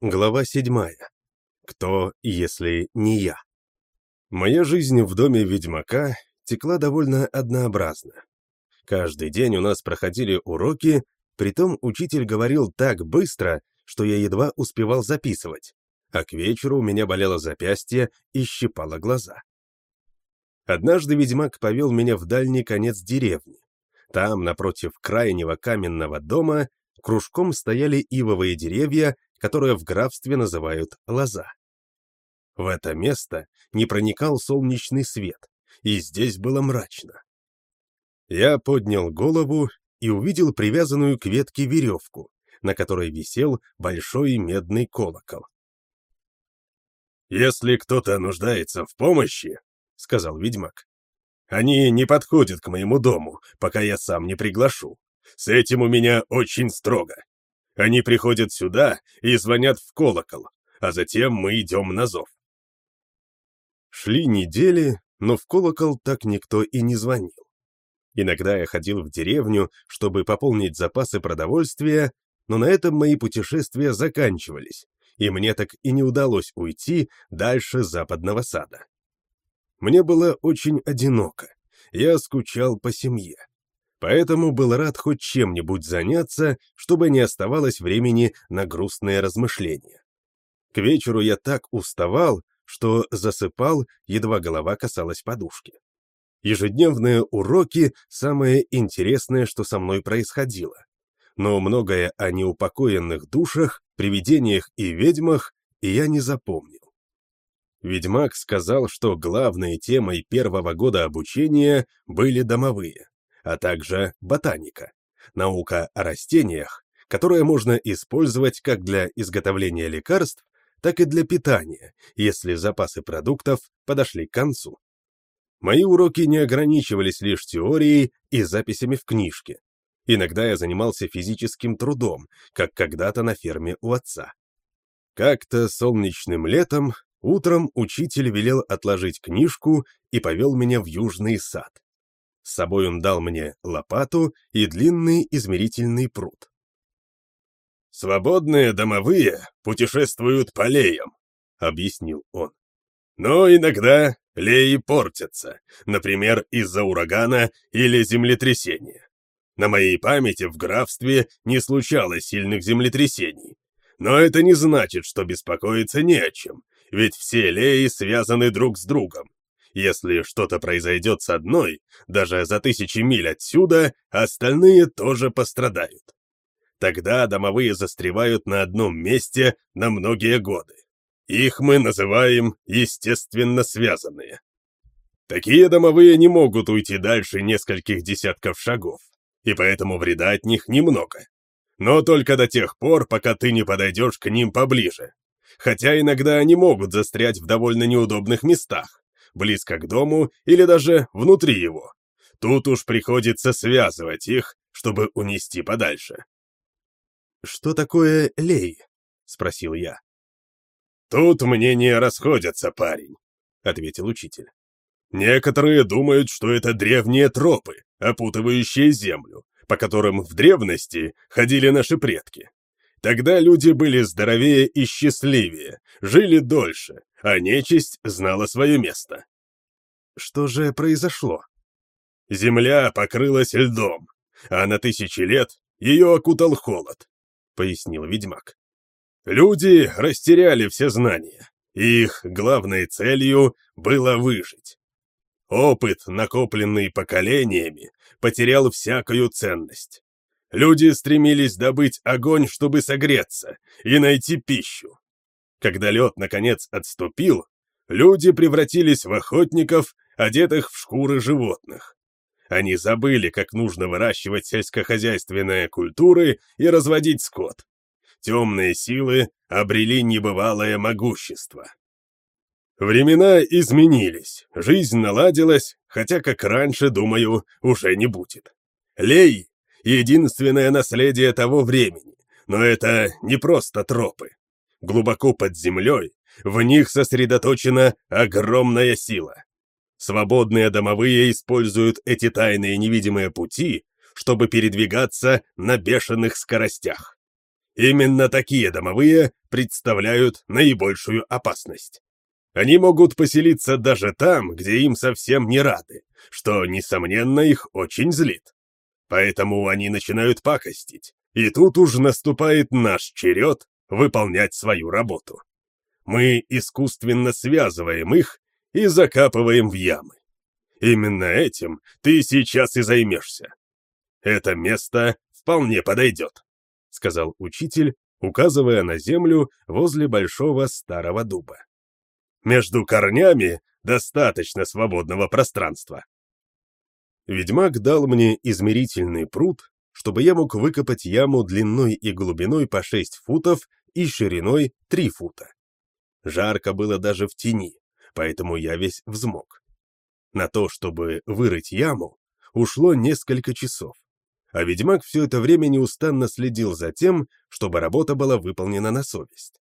Глава седьмая. Кто, если не я? Моя жизнь в доме ведьмака текла довольно однообразно. Каждый день у нас проходили уроки, притом учитель говорил так быстро, что я едва успевал записывать, а к вечеру у меня болело запястье и щипало глаза. Однажды ведьмак повел меня в дальний конец деревни. Там, напротив крайнего каменного дома, кружком стояли ивовые деревья, которые в графстве называют лоза. В это место не проникал солнечный свет, и здесь было мрачно. Я поднял голову и увидел привязанную к ветке веревку, на которой висел большой медный колокол. «Если кто-то нуждается в помощи, — сказал ведьмак, — они не подходят к моему дому, пока я сам не приглашу. С этим у меня очень строго. Они приходят сюда и звонят в колокол, а затем мы идем на зов. Шли недели, но в колокол так никто и не звонил. Иногда я ходил в деревню, чтобы пополнить запасы продовольствия, но на этом мои путешествия заканчивались, и мне так и не удалось уйти дальше западного сада. Мне было очень одиноко, я скучал по семье поэтому был рад хоть чем-нибудь заняться, чтобы не оставалось времени на грустные размышления. К вечеру я так уставал, что засыпал, едва голова касалась подушки. Ежедневные уроки — самое интересное, что со мной происходило. Но многое о неупокоенных душах, привидениях и ведьмах я не запомнил. Ведьмак сказал, что главной темой первого года обучения были домовые а также ботаника, наука о растениях, которая можно использовать как для изготовления лекарств, так и для питания, если запасы продуктов подошли к концу. Мои уроки не ограничивались лишь теорией и записями в книжке. Иногда я занимался физическим трудом, как когда-то на ферме у отца. Как-то солнечным летом утром учитель велел отложить книжку и повел меня в южный сад. С собой он дал мне лопату и длинный измерительный пруд. «Свободные домовые путешествуют по леям», — объяснил он. «Но иногда леи портятся, например, из-за урагана или землетрясения. На моей памяти в графстве не случалось сильных землетрясений. Но это не значит, что беспокоиться не о чем, ведь все леи связаны друг с другом, если что-то произойдет с одной, даже за тысячи миль отсюда, остальные тоже пострадают. Тогда домовые застревают на одном месте на многие годы. Их мы называем естественно связанные. Такие домовые не могут уйти дальше нескольких десятков шагов, и поэтому вреда от них немного. Но только до тех пор, пока ты не подойдешь к ним поближе. Хотя иногда они могут застрять в довольно неудобных местах, близко к дому или даже внутри его. Тут уж приходится связывать их, чтобы унести подальше. «Что такое лей?» — спросил я. «Тут мнения расходятся, парень», — ответил учитель. «Некоторые думают, что это древние тропы, опутывающие землю, по которым в древности ходили наши предки. Тогда люди были здоровее и счастливее, жили дольше, а нечисть знала свое место. Что же произошло? Земля покрылась льдом, а на тысячи лет ее окутал холод, пояснил ведьмак. Люди растеряли все знания, и их главной целью было выжить. Опыт, накопленный поколениями, потерял всякую ценность. Люди стремились добыть огонь, чтобы согреться, и найти пищу. Когда лед, наконец, отступил, люди превратились в охотников, одетых в шкуры животных. Они забыли, как нужно выращивать сельскохозяйственные культуры и разводить скот. Темные силы обрели небывалое могущество. Времена изменились, жизнь наладилась, хотя, как раньше, думаю, уже не будет. Лей — единственное наследие того времени, но это не просто тропы глубоко под землей, в них сосредоточена огромная сила. Свободные домовые используют эти тайные невидимые пути, чтобы передвигаться на бешеных скоростях. Именно такие домовые представляют наибольшую опасность. Они могут поселиться даже там, где им совсем не рады, что, несомненно, их очень злит. Поэтому они начинают пакостить, и тут уж наступает наш черед выполнять свою работу. Мы искусственно связываем их и закапываем в ямы. Именно этим ты сейчас и займешься. Это место вполне подойдет, — сказал учитель, указывая на землю возле большого старого дуба. Между корнями достаточно свободного пространства. Ведьмак дал мне измерительный пруд, чтобы я мог выкопать яму длиной и глубиной по 6 футов и шириной 3 фута. Жарко было даже в тени, поэтому я весь взмок. На то, чтобы вырыть яму, ушло несколько часов, а ведьмак все это время неустанно следил за тем, чтобы работа была выполнена на совесть.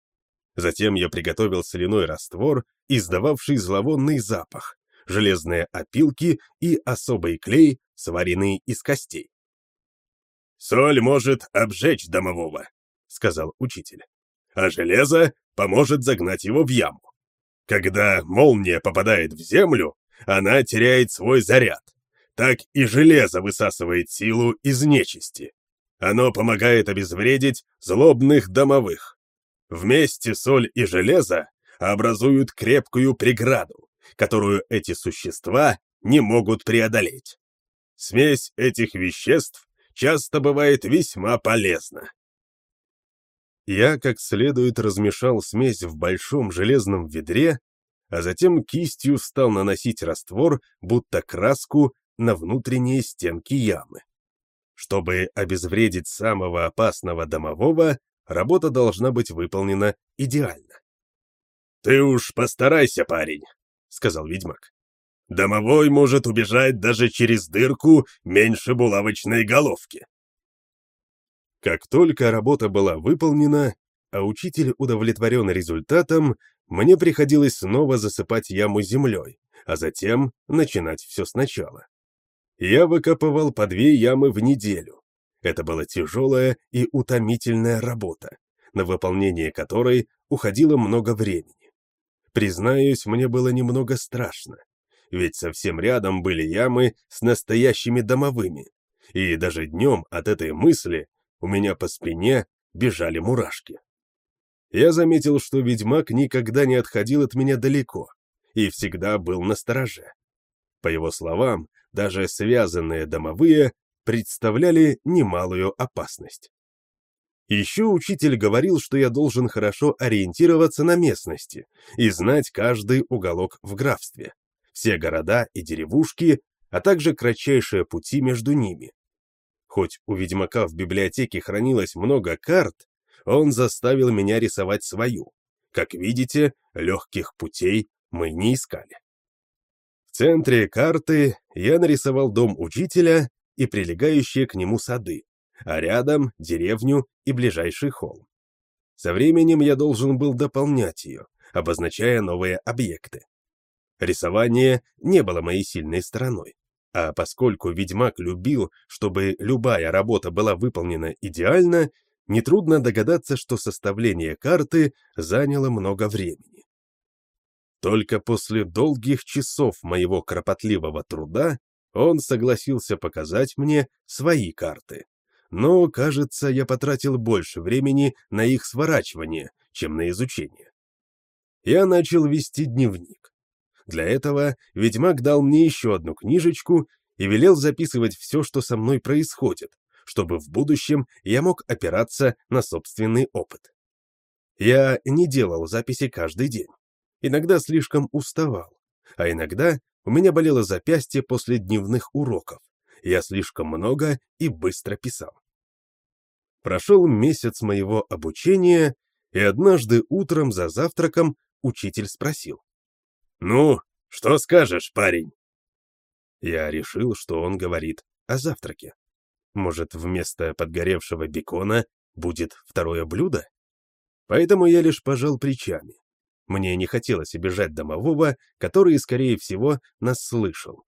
Затем я приготовил соляной раствор, издававший зловонный запах, железные опилки и особый клей, сваренный из костей. «Соль может обжечь домового», — сказал учитель, «а железо поможет загнать его в яму. Когда молния попадает в землю, она теряет свой заряд. Так и железо высасывает силу из нечисти. Оно помогает обезвредить злобных домовых. Вместе соль и железо образуют крепкую преграду, которую эти существа не могут преодолеть. Смесь этих веществ часто бывает весьма полезна. Я как следует размешал смесь в большом железном ведре, а затем кистью стал наносить раствор, будто краску, на внутренние стенки ямы. Чтобы обезвредить самого опасного домового, работа должна быть выполнена идеально. «Ты уж постарайся, парень», — сказал ведьмак. «Домовой может убежать даже через дырку меньше булавочной головки». Как только работа была выполнена, а учитель удовлетворен результатом, мне приходилось снова засыпать яму землей, а затем начинать все сначала. Я выкапывал по две ямы в неделю, это была тяжелая и утомительная работа, на выполнение которой уходило много времени. Признаюсь, мне было немного страшно, ведь совсем рядом были ямы с настоящими домовыми, и даже днем от этой мысли у меня по спине бежали мурашки. Я заметил, что ведьмак никогда не отходил от меня далеко и всегда был на стороже. По его словам, даже связанные домовые представляли немалую опасность. Еще учитель говорил, что я должен хорошо ориентироваться на местности и знать каждый уголок в графстве, все города и деревушки, а также кратчайшие пути между ними. Хоть у ведьмака в библиотеке хранилось много карт, он заставил меня рисовать свою. Как видите, легких путей мы не искали. В центре карты я нарисовал дом учителя и прилегающие к нему сады, а рядом — деревню и ближайший холм. Со временем я должен был дополнять ее, обозначая новые объекты. Рисование не было моей сильной стороной, а поскольку ведьмак любил, чтобы любая работа была выполнена идеально, нетрудно догадаться, что составление карты заняло много времени. Только после долгих часов моего кропотливого труда он согласился показать мне свои карты. Но, кажется, я потратил больше времени на их сворачивание, чем на изучение. Я начал вести дневник. Для этого ведьмак дал мне еще одну книжечку и велел записывать все, что со мной происходит, чтобы в будущем я мог опираться на собственный опыт. Я не делал записи каждый день. Иногда слишком уставал, а иногда у меня болело запястье после дневных уроков. Я слишком много и быстро писал. Прошел месяц моего обучения, и однажды утром за завтраком учитель спросил. «Ну, что скажешь, парень?» Я решил, что он говорит о завтраке. Может, вместо подгоревшего бекона будет второе блюдо? Поэтому я лишь пожал плечами. Мне не хотелось обижать домового, который, скорее всего, нас слышал.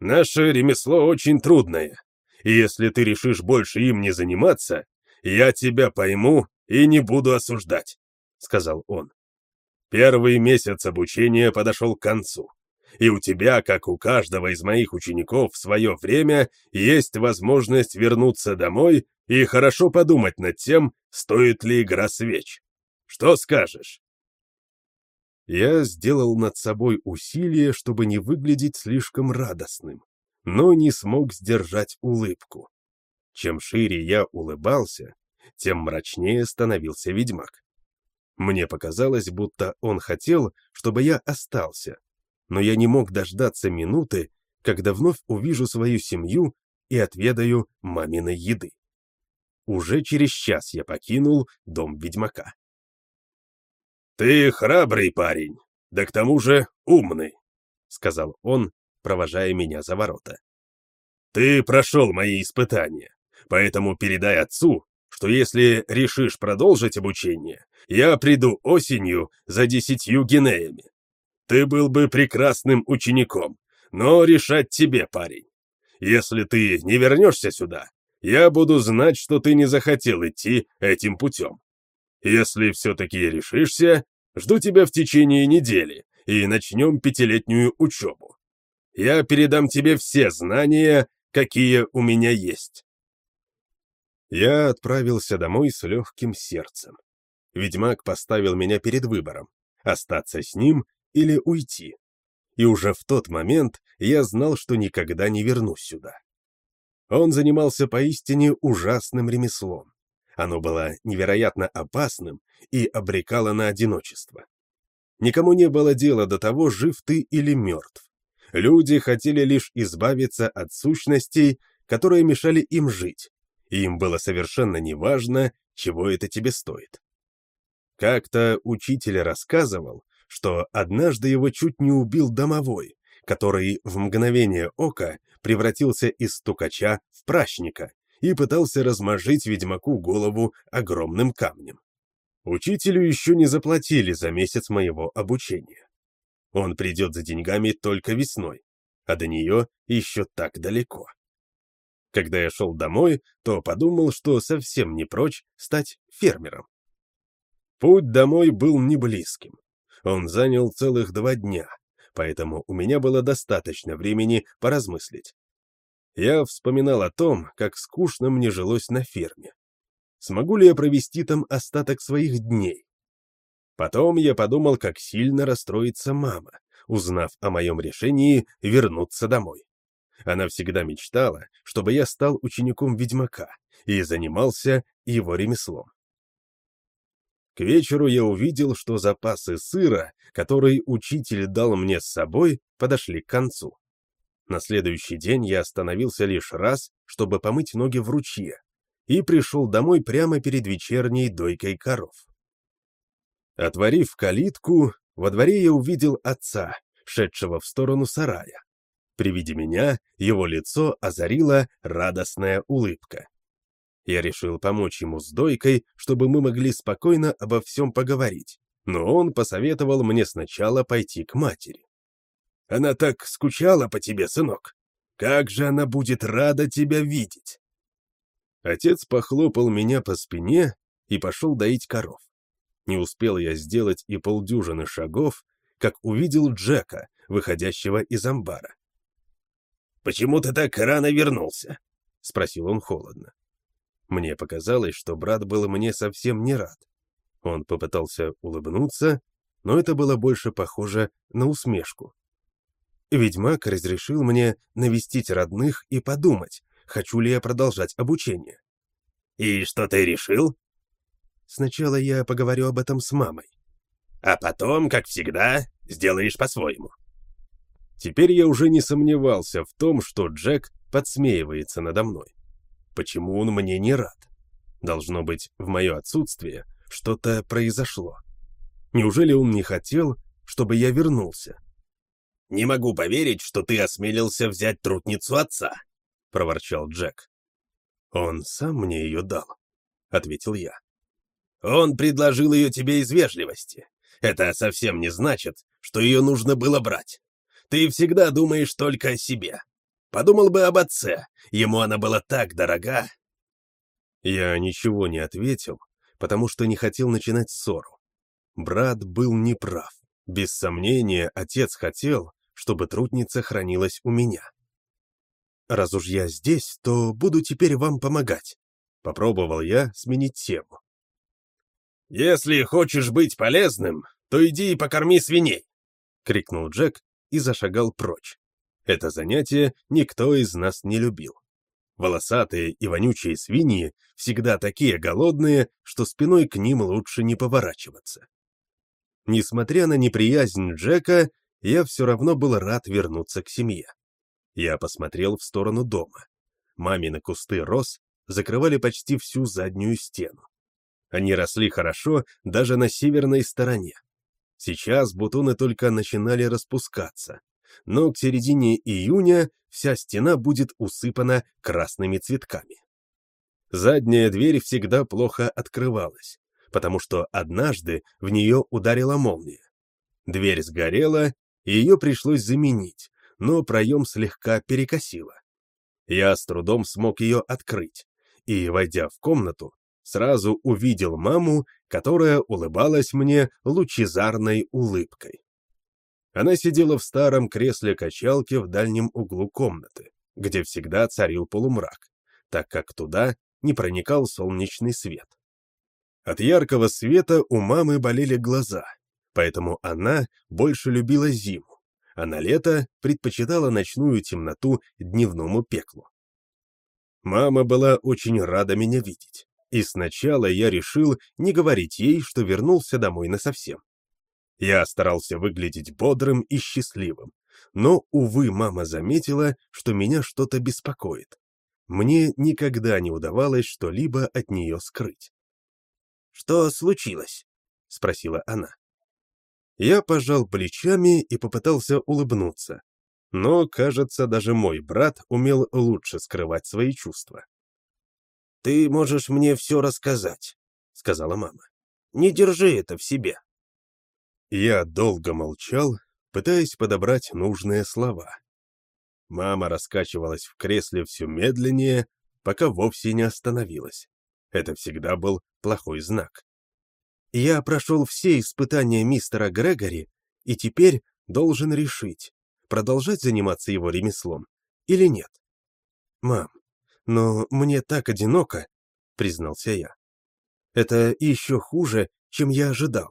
«Наше ремесло очень трудное, и если ты решишь больше им не заниматься, я тебя пойму и не буду осуждать», — сказал он. «Первый месяц обучения подошел к концу, и у тебя, как у каждого из моих учеников в свое время, есть возможность вернуться домой и хорошо подумать над тем, стоит ли игра свеч. Что скажешь?» Я сделал над собой усилие, чтобы не выглядеть слишком радостным, но не смог сдержать улыбку. Чем шире я улыбался, тем мрачнее становился ведьмак. Мне показалось, будто он хотел, чтобы я остался, но я не мог дождаться минуты, когда вновь увижу свою семью и отведаю маминой еды. Уже через час я покинул дом ведьмака. «Ты храбрый парень, да к тому же умный», — сказал он, провожая меня за ворота. «Ты прошел мои испытания, поэтому передай отцу, что если решишь продолжить обучение, я приду осенью за десятью гинеями. Ты был бы прекрасным учеником, но решать тебе, парень. Если ты не вернешься сюда, я буду знать, что ты не захотел идти этим путем. Если все-таки решишься, жду тебя в течение недели и начнем пятилетнюю учебу. Я передам тебе все знания, какие у меня есть. Я отправился домой с легким сердцем. Ведьмак поставил меня перед выбором — остаться с ним или уйти. И уже в тот момент я знал, что никогда не вернусь сюда. Он занимался поистине ужасным ремеслом. Оно было невероятно опасным и обрекало на одиночество. Никому не было дела до того, жив ты или мертв. Люди хотели лишь избавиться от сущностей, которые мешали им жить, и им было совершенно неважно, чего это тебе стоит. Как-то учитель рассказывал, что однажды его чуть не убил домовой, который в мгновение ока превратился из стукача в пращника и пытался размажить ведьмаку голову огромным камнем. Учителю еще не заплатили за месяц моего обучения. Он придет за деньгами только весной, а до нее еще так далеко. Когда я шел домой, то подумал, что совсем не прочь стать фермером. Путь домой был не близким. Он занял целых два дня, поэтому у меня было достаточно времени поразмыслить. Я вспоминал о том, как скучно мне жилось на ферме. Смогу ли я провести там остаток своих дней? Потом я подумал, как сильно расстроится мама, узнав о моем решении вернуться домой. Она всегда мечтала, чтобы я стал учеником ведьмака и занимался его ремеслом. К вечеру я увидел, что запасы сыра, который учитель дал мне с собой, подошли к концу. На следующий день я остановился лишь раз, чтобы помыть ноги в ручье, и пришел домой прямо перед вечерней дойкой коров. Отворив калитку, во дворе я увидел отца, шедшего в сторону сарая. При виде меня его лицо озарила радостная улыбка. Я решил помочь ему с дойкой, чтобы мы могли спокойно обо всем поговорить, но он посоветовал мне сначала пойти к матери. «Она так скучала по тебе, сынок. Как же она будет рада тебя видеть!» Отец похлопал меня по спине и пошел доить коров. Не успел я сделать и полдюжины шагов, как увидел Джека, выходящего из амбара. «Почему ты так рано вернулся?» — спросил он холодно. Мне показалось, что брат был мне совсем не рад. Он попытался улыбнуться, но это было больше похоже на усмешку. Ведьмак разрешил мне навестить родных и подумать, хочу ли я продолжать обучение. «И что ты решил?» «Сначала я поговорю об этом с мамой». «А потом, как всегда, сделаешь по-своему». Теперь я уже не сомневался в том, что Джек подсмеивается надо мной. Почему он мне не рад? Должно быть, в мое отсутствие что-то произошло. Неужели он не хотел, чтобы я вернулся? «Не могу поверить, что ты осмелился взять трутницу отца», — проворчал Джек. «Он сам мне ее дал», — ответил я. «Он предложил ее тебе из вежливости. Это совсем не значит, что ее нужно было брать. Ты всегда думаешь только о себе. Подумал бы об отце, ему она была так дорога. Я ничего не ответил, потому что не хотел начинать ссору. Брат был неправ. Без сомнения, отец хотел, чтобы трудница хранилась у меня. Раз уж я здесь, то буду теперь вам помогать. Попробовал я сменить тему. «Если хочешь быть полезным, то иди и покорми свиней!» — крикнул Джек и зашагал прочь. Это занятие никто из нас не любил. Волосатые и вонючие свиньи всегда такие голодные, что спиной к ним лучше не поворачиваться. Несмотря на неприязнь Джека, я все равно был рад вернуться к семье. Я посмотрел в сторону дома. Мамины кусты роз закрывали почти всю заднюю стену. Они росли хорошо даже на северной стороне. Сейчас бутоны только начинали распускаться, но к середине июня вся стена будет усыпана красными цветками. Задняя дверь всегда плохо открывалась, потому что однажды в нее ударила молния. Дверь сгорела, и ее пришлось заменить, но проем слегка перекосило. Я с трудом смог ее открыть, и, войдя в комнату, сразу увидел маму, которая улыбалась мне лучезарной улыбкой. Она сидела в старом кресле-качалке в дальнем углу комнаты, где всегда царил полумрак, так как туда не проникал солнечный свет. От яркого света у мамы болели глаза, поэтому она больше любила зиму, а на лето предпочитала ночную темноту дневному пеклу. Мама была очень рада меня видеть, и сначала я решил не говорить ей, что вернулся домой насовсем. Я старался выглядеть бодрым и счастливым, но, увы, мама заметила, что меня что-то беспокоит. Мне никогда не удавалось что-либо от нее скрыть. «Что случилось?» — спросила она. Я пожал плечами и попытался улыбнуться, но, кажется, даже мой брат умел лучше скрывать свои чувства. «Ты можешь мне все рассказать», — сказала мама. «Не держи это в себе». Я долго молчал, пытаясь подобрать нужные слова. Мама раскачивалась в кресле все медленнее, пока вовсе не остановилась. Это всегда был плохой знак. Я прошел все испытания мистера Грегори и теперь должен решить, продолжать заниматься его ремеслом или нет. «Мам, но мне так одиноко», — признался я. «Это еще хуже, чем я ожидал.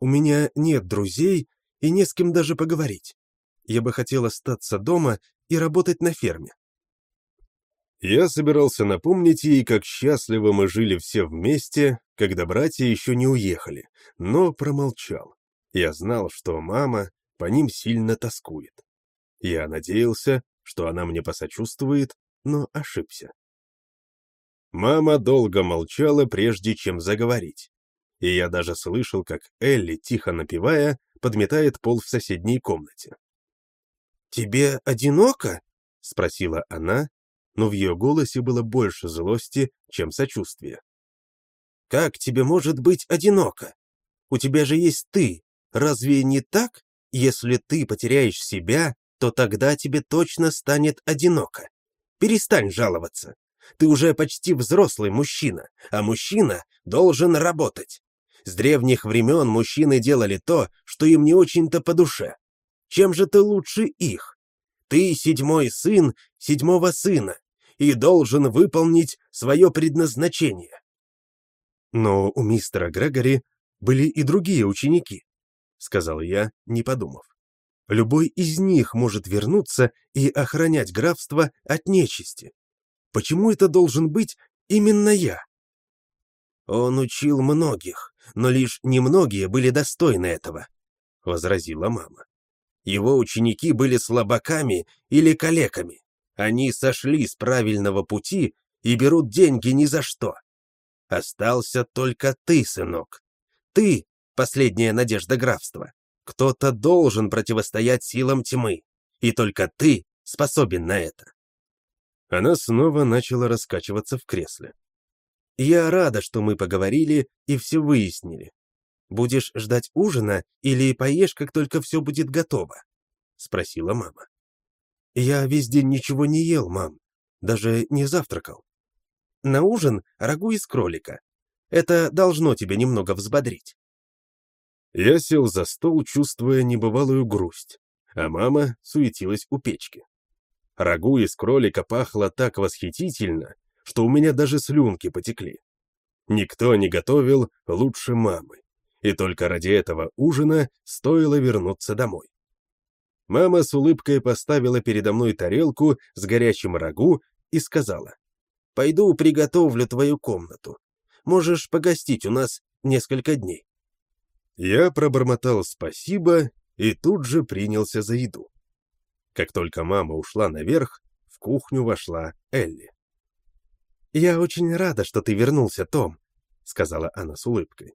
У меня нет друзей и не с кем даже поговорить. Я бы хотел остаться дома и работать на ферме». Я собирался напомнить ей, как счастливо мы жили все вместе, когда братья еще не уехали, но промолчал. Я знал, что мама по ним сильно тоскует. Я надеялся, что она мне посочувствует, но ошибся. Мама долго молчала, прежде чем заговорить. И я даже слышал, как Элли, тихо напевая, подметает пол в соседней комнате. «Тебе одиноко?» — спросила она, но в ее голосе было больше злости, чем сочувствия. «Как тебе может быть одиноко? У тебя же есть ты. Разве не так? Если ты потеряешь себя, то тогда тебе точно станет одиноко. Перестань жаловаться. Ты уже почти взрослый мужчина, а мужчина должен работать. С древних времен мужчины делали то, что им не очень-то по душе. Чем же ты лучше их? Ты седьмой сын седьмого сына и должен выполнить свое предназначение. Но у мистера Грегори были и другие ученики, сказал я, не подумав. Любой из них может вернуться и охранять графство от нечисти. Почему это должен быть именно я? Он учил многих, но лишь немногие были достойны этого, — возразила мама. Его ученики были слабаками или калеками. Они сошли с правильного пути и берут деньги ни за что. Остался только ты, сынок. Ты — последняя надежда графства. Кто-то должен противостоять силам тьмы, и только ты способен на это. Она снова начала раскачиваться в кресле. Я рада, что мы поговорили и все выяснили. Будешь ждать ужина или поешь, как только все будет готово? Спросила мама. Я весь день ничего не ел, мам. Даже не завтракал. На ужин рагу из кролика. Это должно тебя немного взбодрить. Я сел за стол, чувствуя небывалую грусть, а мама суетилась у печки. Рагу из кролика пахло так восхитительно, что у меня даже слюнки потекли. Никто не готовил лучше мамы, и только ради этого ужина стоило вернуться домой. Мама с улыбкой поставила передо мной тарелку с горячим рагу и сказала, «Пойду приготовлю твою комнату. Можешь погостить у нас несколько дней». Я пробормотал спасибо и тут же принялся за еду. Как только мама ушла наверх, в кухню вошла Элли. «Я очень рада, что ты вернулся, Том», — сказала она с улыбкой.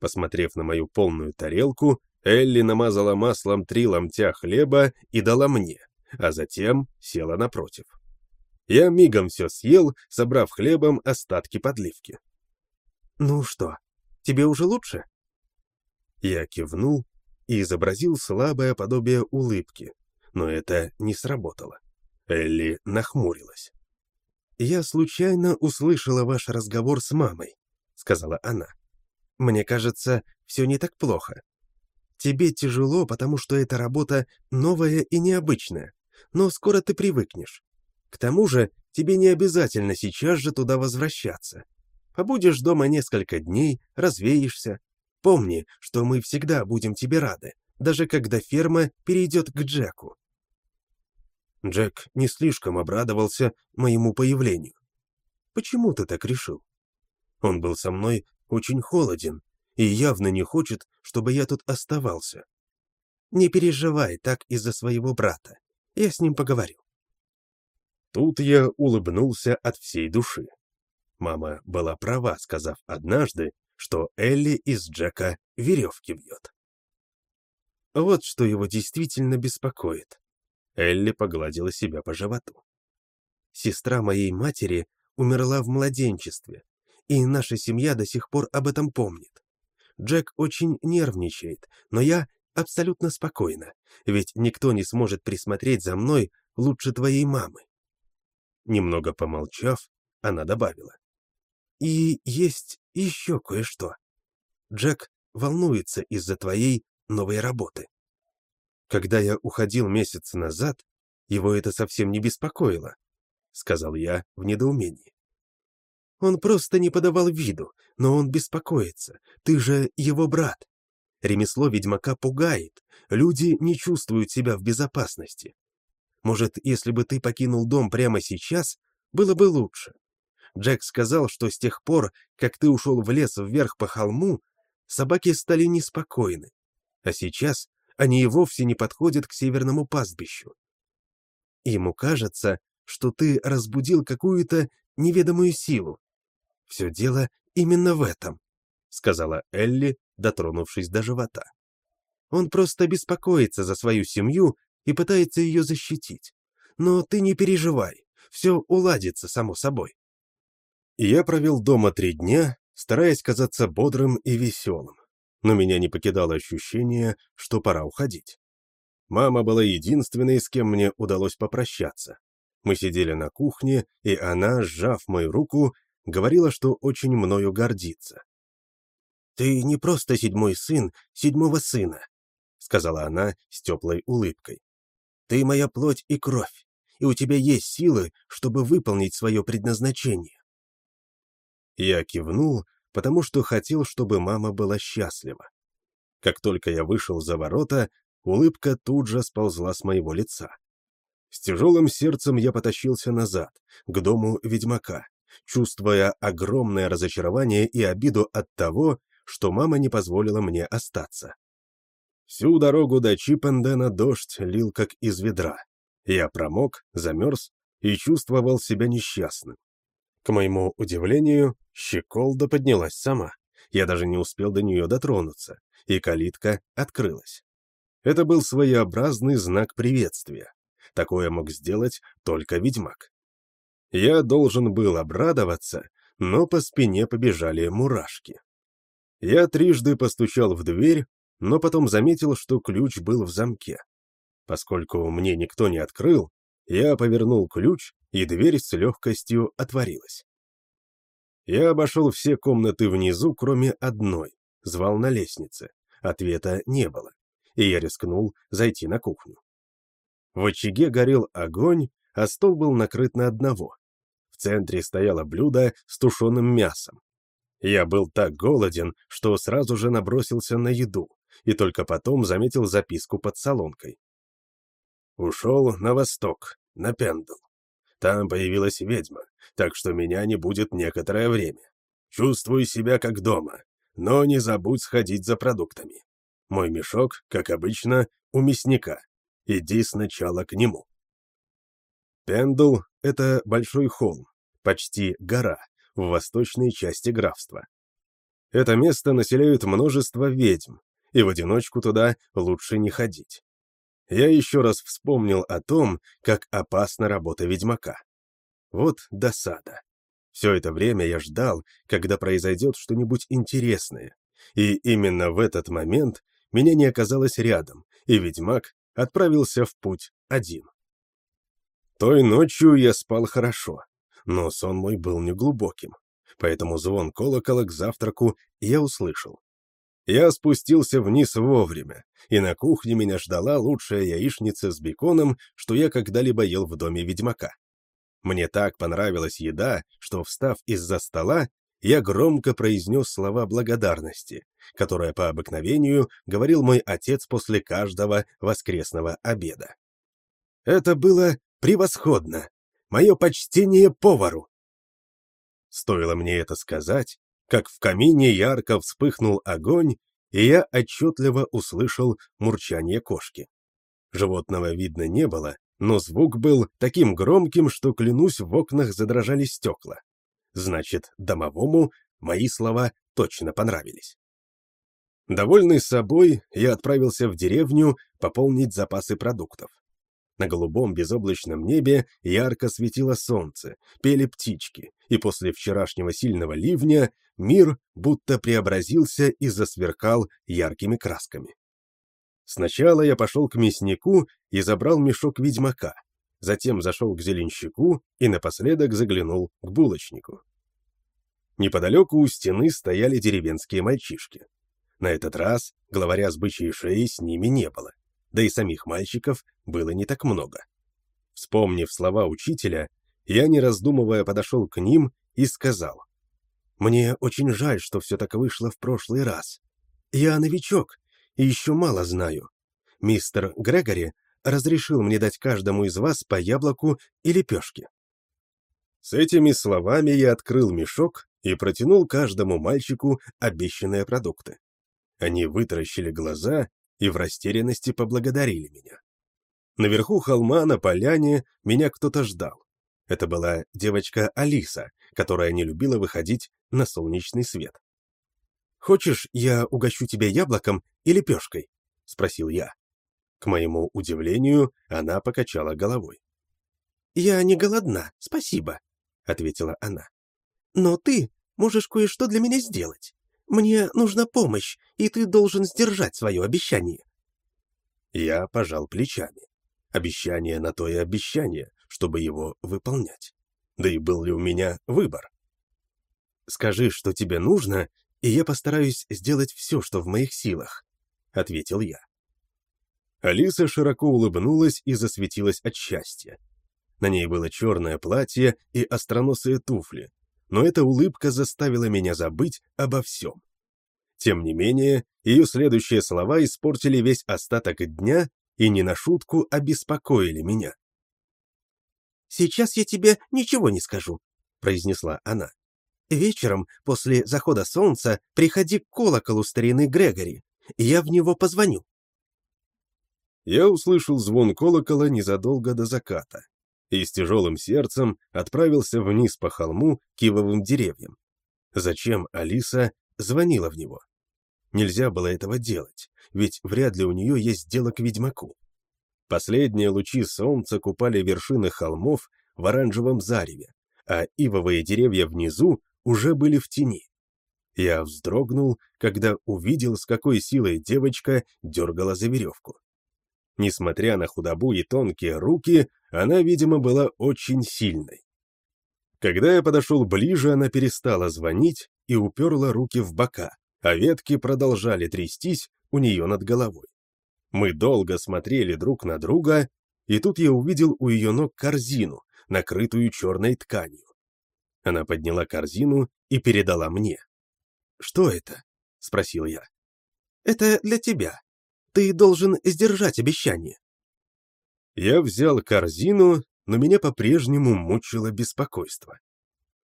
Посмотрев на мою полную тарелку, Элли намазала маслом три ломтя хлеба и дала мне, а затем села напротив. Я мигом все съел, собрав хлебом остатки подливки. «Ну что, тебе уже лучше?» Я кивнул и изобразил слабое подобие улыбки, но это не сработало. Элли нахмурилась. «Я случайно услышала ваш разговор с мамой», — сказала она. «Мне кажется, все не так плохо. Тебе тяжело, потому что эта работа новая и необычная, но скоро ты привыкнешь. К тому же тебе не обязательно сейчас же туда возвращаться. Побудешь дома несколько дней, развеешься. Помни, что мы всегда будем тебе рады, даже когда ферма перейдет к Джеку. Джек не слишком обрадовался моему появлению. Почему ты так решил? Он был со мной очень холоден и явно не хочет, чтобы я тут оставался. Не переживай так из-за своего брата. Я с ним поговорю. Тут я улыбнулся от всей души. Мама была права, сказав однажды, что Элли из Джека веревки бьет. Вот что его действительно беспокоит. Элли погладила себя по животу. Сестра моей матери умерла в младенчестве, и наша семья до сих пор об этом помнит. Джек очень нервничает, но я абсолютно спокойна, ведь никто не сможет присмотреть за мной лучше твоей мамы. Немного помолчав, она добавила. И есть еще кое-что. Джек волнуется из-за твоей новой работы. Когда я уходил месяц назад, его это совсем не беспокоило, сказал я в недоумении. Он просто не подавал виду, но он беспокоится. Ты же его брат. Ремесло ведьмака пугает. Люди не чувствуют себя в безопасности. Может, если бы ты покинул дом прямо сейчас, было бы лучше. Джек сказал, что с тех пор, как ты ушел в лес вверх по холму, собаки стали неспокойны. А сейчас они и вовсе не подходят к северному пастбищу. Ему кажется, что ты разбудил какую-то неведомую силу, все дело именно в этом, сказала Элли, дотронувшись до живота. Он просто беспокоится за свою семью и пытается ее защитить. Но ты не переживай, все уладится само собой. Я провел дома три дня, стараясь казаться бодрым и веселым, но меня не покидало ощущение, что пора уходить. Мама была единственной, с кем мне удалось попрощаться. Мы сидели на кухне, и она, сжав мою руку, говорила, что очень мною гордится. «Ты не просто седьмой сын седьмого сына», — сказала она с теплой улыбкой. «Ты моя плоть и кровь, и у тебя есть силы, чтобы выполнить свое предназначение». Я кивнул, потому что хотел, чтобы мама была счастлива. Как только я вышел за ворота, улыбка тут же сползла с моего лица. С тяжелым сердцем я потащился назад, к дому ведьмака, чувствуя огромное разочарование и обиду от того, что мама не позволила мне остаться. Всю дорогу до Чипендена дождь лил как из ведра. Я промок, замерз и чувствовал себя несчастным. К моему удивлению, щеколда поднялась сама. Я даже не успел до нее дотронуться, и калитка открылась. Это был своеобразный знак приветствия. Такое мог сделать только ведьмак. Я должен был обрадоваться, но по спине побежали мурашки. Я трижды постучал в дверь, но потом заметил, что ключ был в замке. Поскольку мне никто не открыл, я повернул ключ, и дверь с легкостью отворилась. Я обошел все комнаты внизу, кроме одной, звал на лестнице. Ответа не было, и я рискнул зайти на кухню. В очаге горел огонь, а стол был накрыт на одного. В центре стояло блюдо с тушеным мясом. Я был так голоден, что сразу же набросился на еду, и только потом заметил записку под солонкой. Ушел на восток, на Пендл. Там появилась ведьма, так что меня не будет некоторое время. Чувствую себя как дома, но не забудь сходить за продуктами. Мой мешок, как обычно, у мясника. Иди сначала к нему. Пендл — это большой холм, почти гора, в восточной части графства. Это место населяют множество ведьм, и в одиночку туда лучше не ходить. Я еще раз вспомнил о том, как опасна работа ведьмака. Вот досада. Все это время я ждал, когда произойдет что-нибудь интересное. И именно в этот момент меня не оказалось рядом, и ведьмак отправился в путь один. Той ночью я спал хорошо, но сон мой был неглубоким, поэтому звон колокола к завтраку я услышал. Я спустился вниз вовремя, и на кухне меня ждала лучшая яичница с беконом, что я когда-либо ел в доме ведьмака. Мне так понравилась еда, что, встав из-за стола, я громко произнес слова благодарности, которые по обыкновению говорил мой отец после каждого воскресного обеда. Это было превосходно! Мое почтение повару! Стоило мне это сказать, как в камине ярко вспыхнул огонь, и я отчетливо услышал мурчание кошки. Животного видно не было, но звук был таким громким, что, клянусь, в окнах задрожали стекла. Значит, домовому мои слова точно понравились. Довольный собой, я отправился в деревню пополнить запасы продуктов. На голубом безоблачном небе ярко светило солнце, пели птички, и после вчерашнего сильного ливня мир будто преобразился и засверкал яркими красками. Сначала я пошел к мяснику и забрал мешок ведьмака, затем зашел к зеленщику и напоследок заглянул к булочнику. Неподалеку у стены стояли деревенские мальчишки. На этот раз главаря с бычьей шеей с ними не было, да и самих мальчиков было не так много. Вспомнив слова учителя, я, не раздумывая, подошел к ним и сказал, «Мне очень жаль, что все так вышло в прошлый раз. Я новичок и еще мало знаю. Мистер Грегори разрешил мне дать каждому из вас по яблоку и лепешке». С этими словами я открыл мешок и протянул каждому мальчику обещанные продукты. Они вытаращили глаза и в растерянности поблагодарили меня. Наверху холма на поляне меня кто-то ждал. Это была девочка Алиса, которая не любила выходить на солнечный свет. «Хочешь, я угощу тебя яблоком и лепешкой?» — спросил я. К моему удивлению, она покачала головой. «Я не голодна, спасибо», — ответила она. «Но ты можешь кое-что для меня сделать. Мне нужна помощь, и ты должен сдержать свое обещание». Я пожал плечами. Обещание на то и обещание, чтобы его выполнять. Да и был ли у меня выбор? «Скажи, что тебе нужно, и я постараюсь сделать все, что в моих силах», — ответил я. Алиса широко улыбнулась и засветилась от счастья. На ней было черное платье и остроносые туфли, но эта улыбка заставила меня забыть обо всем. Тем не менее, ее следующие слова испортили весь остаток дня и не на шутку обеспокоили меня. «Сейчас я тебе ничего не скажу», — произнесла она. «Вечером, после захода солнца, приходи к колоколу старины Грегори, я в него позвоню». Я услышал звон колокола незадолго до заката и с тяжелым сердцем отправился вниз по холму к ивовым деревьям. Зачем Алиса звонила в него? Нельзя было этого делать, ведь вряд ли у нее есть дело к ведьмаку. Последние лучи солнца купали вершины холмов в оранжевом зареве, а ивовые деревья внизу уже были в тени. Я вздрогнул, когда увидел, с какой силой девочка дергала за веревку. Несмотря на худобу и тонкие руки, она, видимо, была очень сильной. Когда я подошел ближе, она перестала звонить и уперла руки в бока, а ветки продолжали трястись у нее над головой. Мы долго смотрели друг на друга, и тут я увидел у ее ног корзину, накрытую черной тканью. Она подняла корзину и передала мне. «Что это?» — спросил я. «Это для тебя. Ты должен сдержать обещание». Я взял корзину, но меня по-прежнему мучило беспокойство.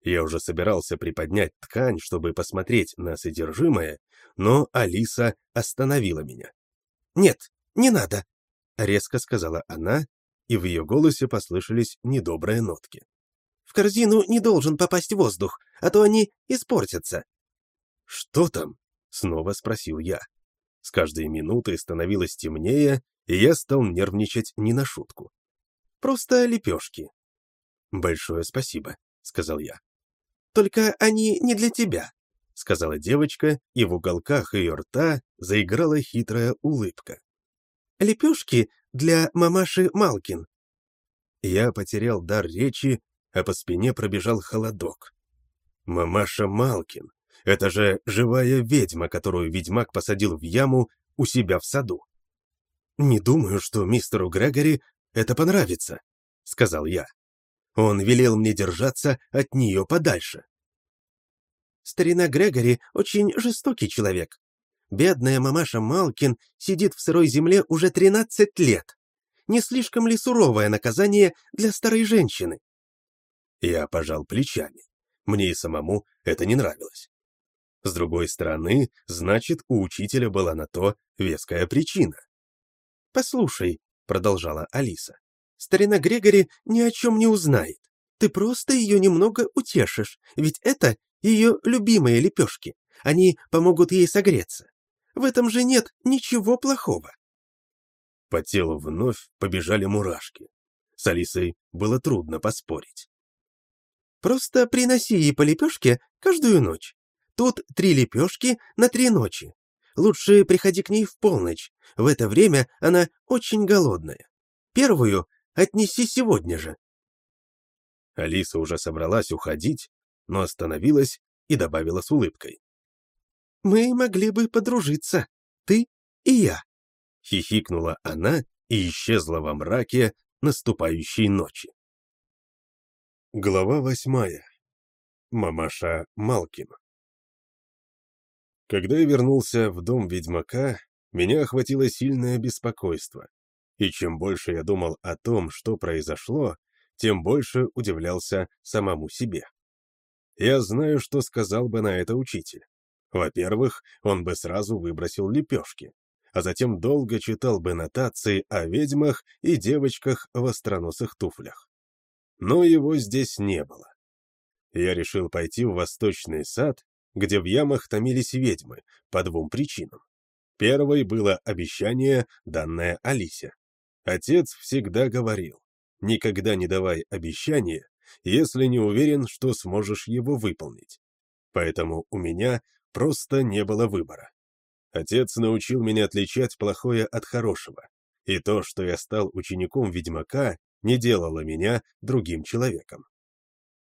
Я уже собирался приподнять ткань, чтобы посмотреть на содержимое, но Алиса остановила меня. «Нет, не надо», — резко сказала она, и в ее голосе послышались недобрые нотки. «В корзину не должен попасть воздух, а то они испортятся». «Что там?» — снова спросил я. С каждой минутой становилось темнее, и я стал нервничать не на шутку. Просто лепешки. «Большое спасибо», — сказал я. «Только они не для тебя», — сказала девочка, и в уголках ее рта заиграла хитрая улыбка. «Лепешки для мамаши Малкин». Я потерял дар речи, а по спине пробежал холодок. «Мамаша Малкин, это же живая ведьма, которую ведьмак посадил в яму у себя в саду». «Не думаю, что мистеру Грегори это понравится», — сказал я. Он велел мне держаться от нее подальше. Старина Грегори очень жестокий человек. Бедная мамаша Малкин сидит в сырой земле уже 13 лет. Не слишком ли суровое наказание для старой женщины? Я пожал плечами. Мне и самому это не нравилось. С другой стороны, значит, у учителя была на то веская причина. «Послушай», продолжала Алиса. «Старина Грегори ни о чем не узнает. Ты просто ее немного утешишь, ведь это ее любимые лепешки. Они помогут ей согреться. В этом же нет ничего плохого». По телу вновь побежали мурашки. С Алисой было трудно поспорить. «Просто приноси ей по лепешке каждую ночь. Тут три лепешки на три ночи. Лучше приходи к ней в полночь. В это время она очень голодная. Первую отнеси сегодня же». Алиса уже собралась уходить, но остановилась и добавила с улыбкой. «Мы могли бы подружиться, ты и я», — хихикнула она и исчезла во мраке наступающей ночи. Глава восьмая. Мамаша Малкин. Когда я вернулся в дом ведьмака, меня охватило сильное беспокойство. И чем больше я думал о том, что произошло, тем больше удивлялся самому себе. Я знаю, что сказал бы на это учитель. Во-первых, он бы сразу выбросил лепешки, а затем долго читал бы нотации о ведьмах и девочках в остроносых туфлях. Но его здесь не было. Я решил пойти в восточный сад где в ямах томились ведьмы, по двум причинам. Первой было обещание, данное Алисе. Отец всегда говорил, никогда не давай обещание, если не уверен, что сможешь его выполнить. Поэтому у меня просто не было выбора. Отец научил меня отличать плохое от хорошего, и то, что я стал учеником ведьмака, не делало меня другим человеком.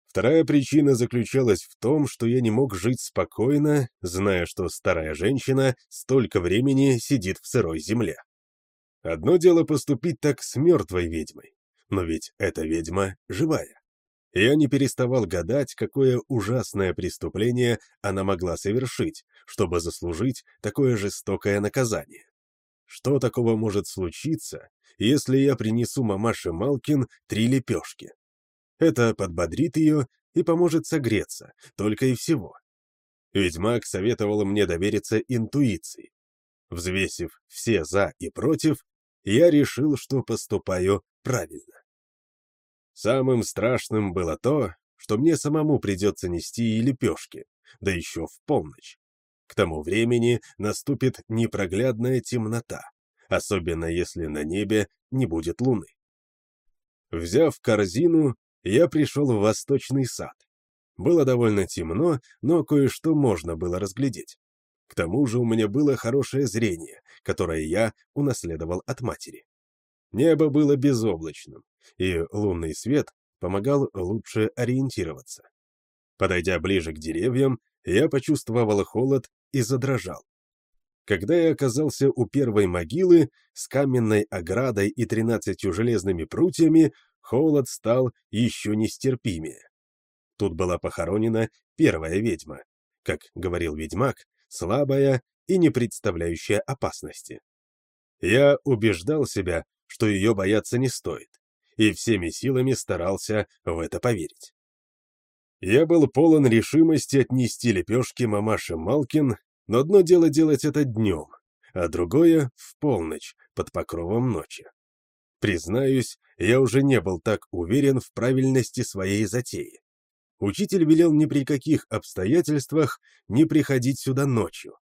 Вторая причина заключалась в том, что я не мог жить спокойно, зная, что старая женщина столько времени сидит в сырой земле. Одно дело поступить так с мертвой ведьмой, но ведь эта ведьма живая. Я не переставал гадать, какое ужасное преступление она могла совершить, чтобы заслужить такое жестокое наказание. Что такого может случиться, если я принесу мамаше Малкин три лепешки? Это подбодрит ее и поможет согреться, только и всего. Ведьмак советовал мне довериться интуиции. Взвесив все «за» и «против», я решил, что поступаю правильно. Самым страшным было то, что мне самому придется нести и лепешки, да еще в полночь. К тому времени наступит непроглядная темнота, особенно если на небе не будет луны. Взяв корзину, я пришел в восточный сад. Было довольно темно, но кое-что можно было разглядеть. К тому же у меня было хорошее зрение, которое я унаследовал от матери. Небо было безоблачным, и лунный свет помогал лучше ориентироваться. Подойдя ближе к деревьям, я почувствовал холод и задрожал. Когда я оказался у первой могилы с каменной оградой и тринадцатью железными прутьями, холод стал еще нестерпимее. Тут была похоронена первая ведьма, как говорил ведьмак, слабая и не представляющая опасности. Я убеждал себя, что ее бояться не стоит, и всеми силами старался в это поверить. Я был полон решимости отнести лепешки мамаше Малкин, но одно дело делать это днем, а другое — в полночь, под покровом ночи. Признаюсь, я уже не был так уверен в правильности своей затеи. Учитель велел ни при каких обстоятельствах не приходить сюда ночью.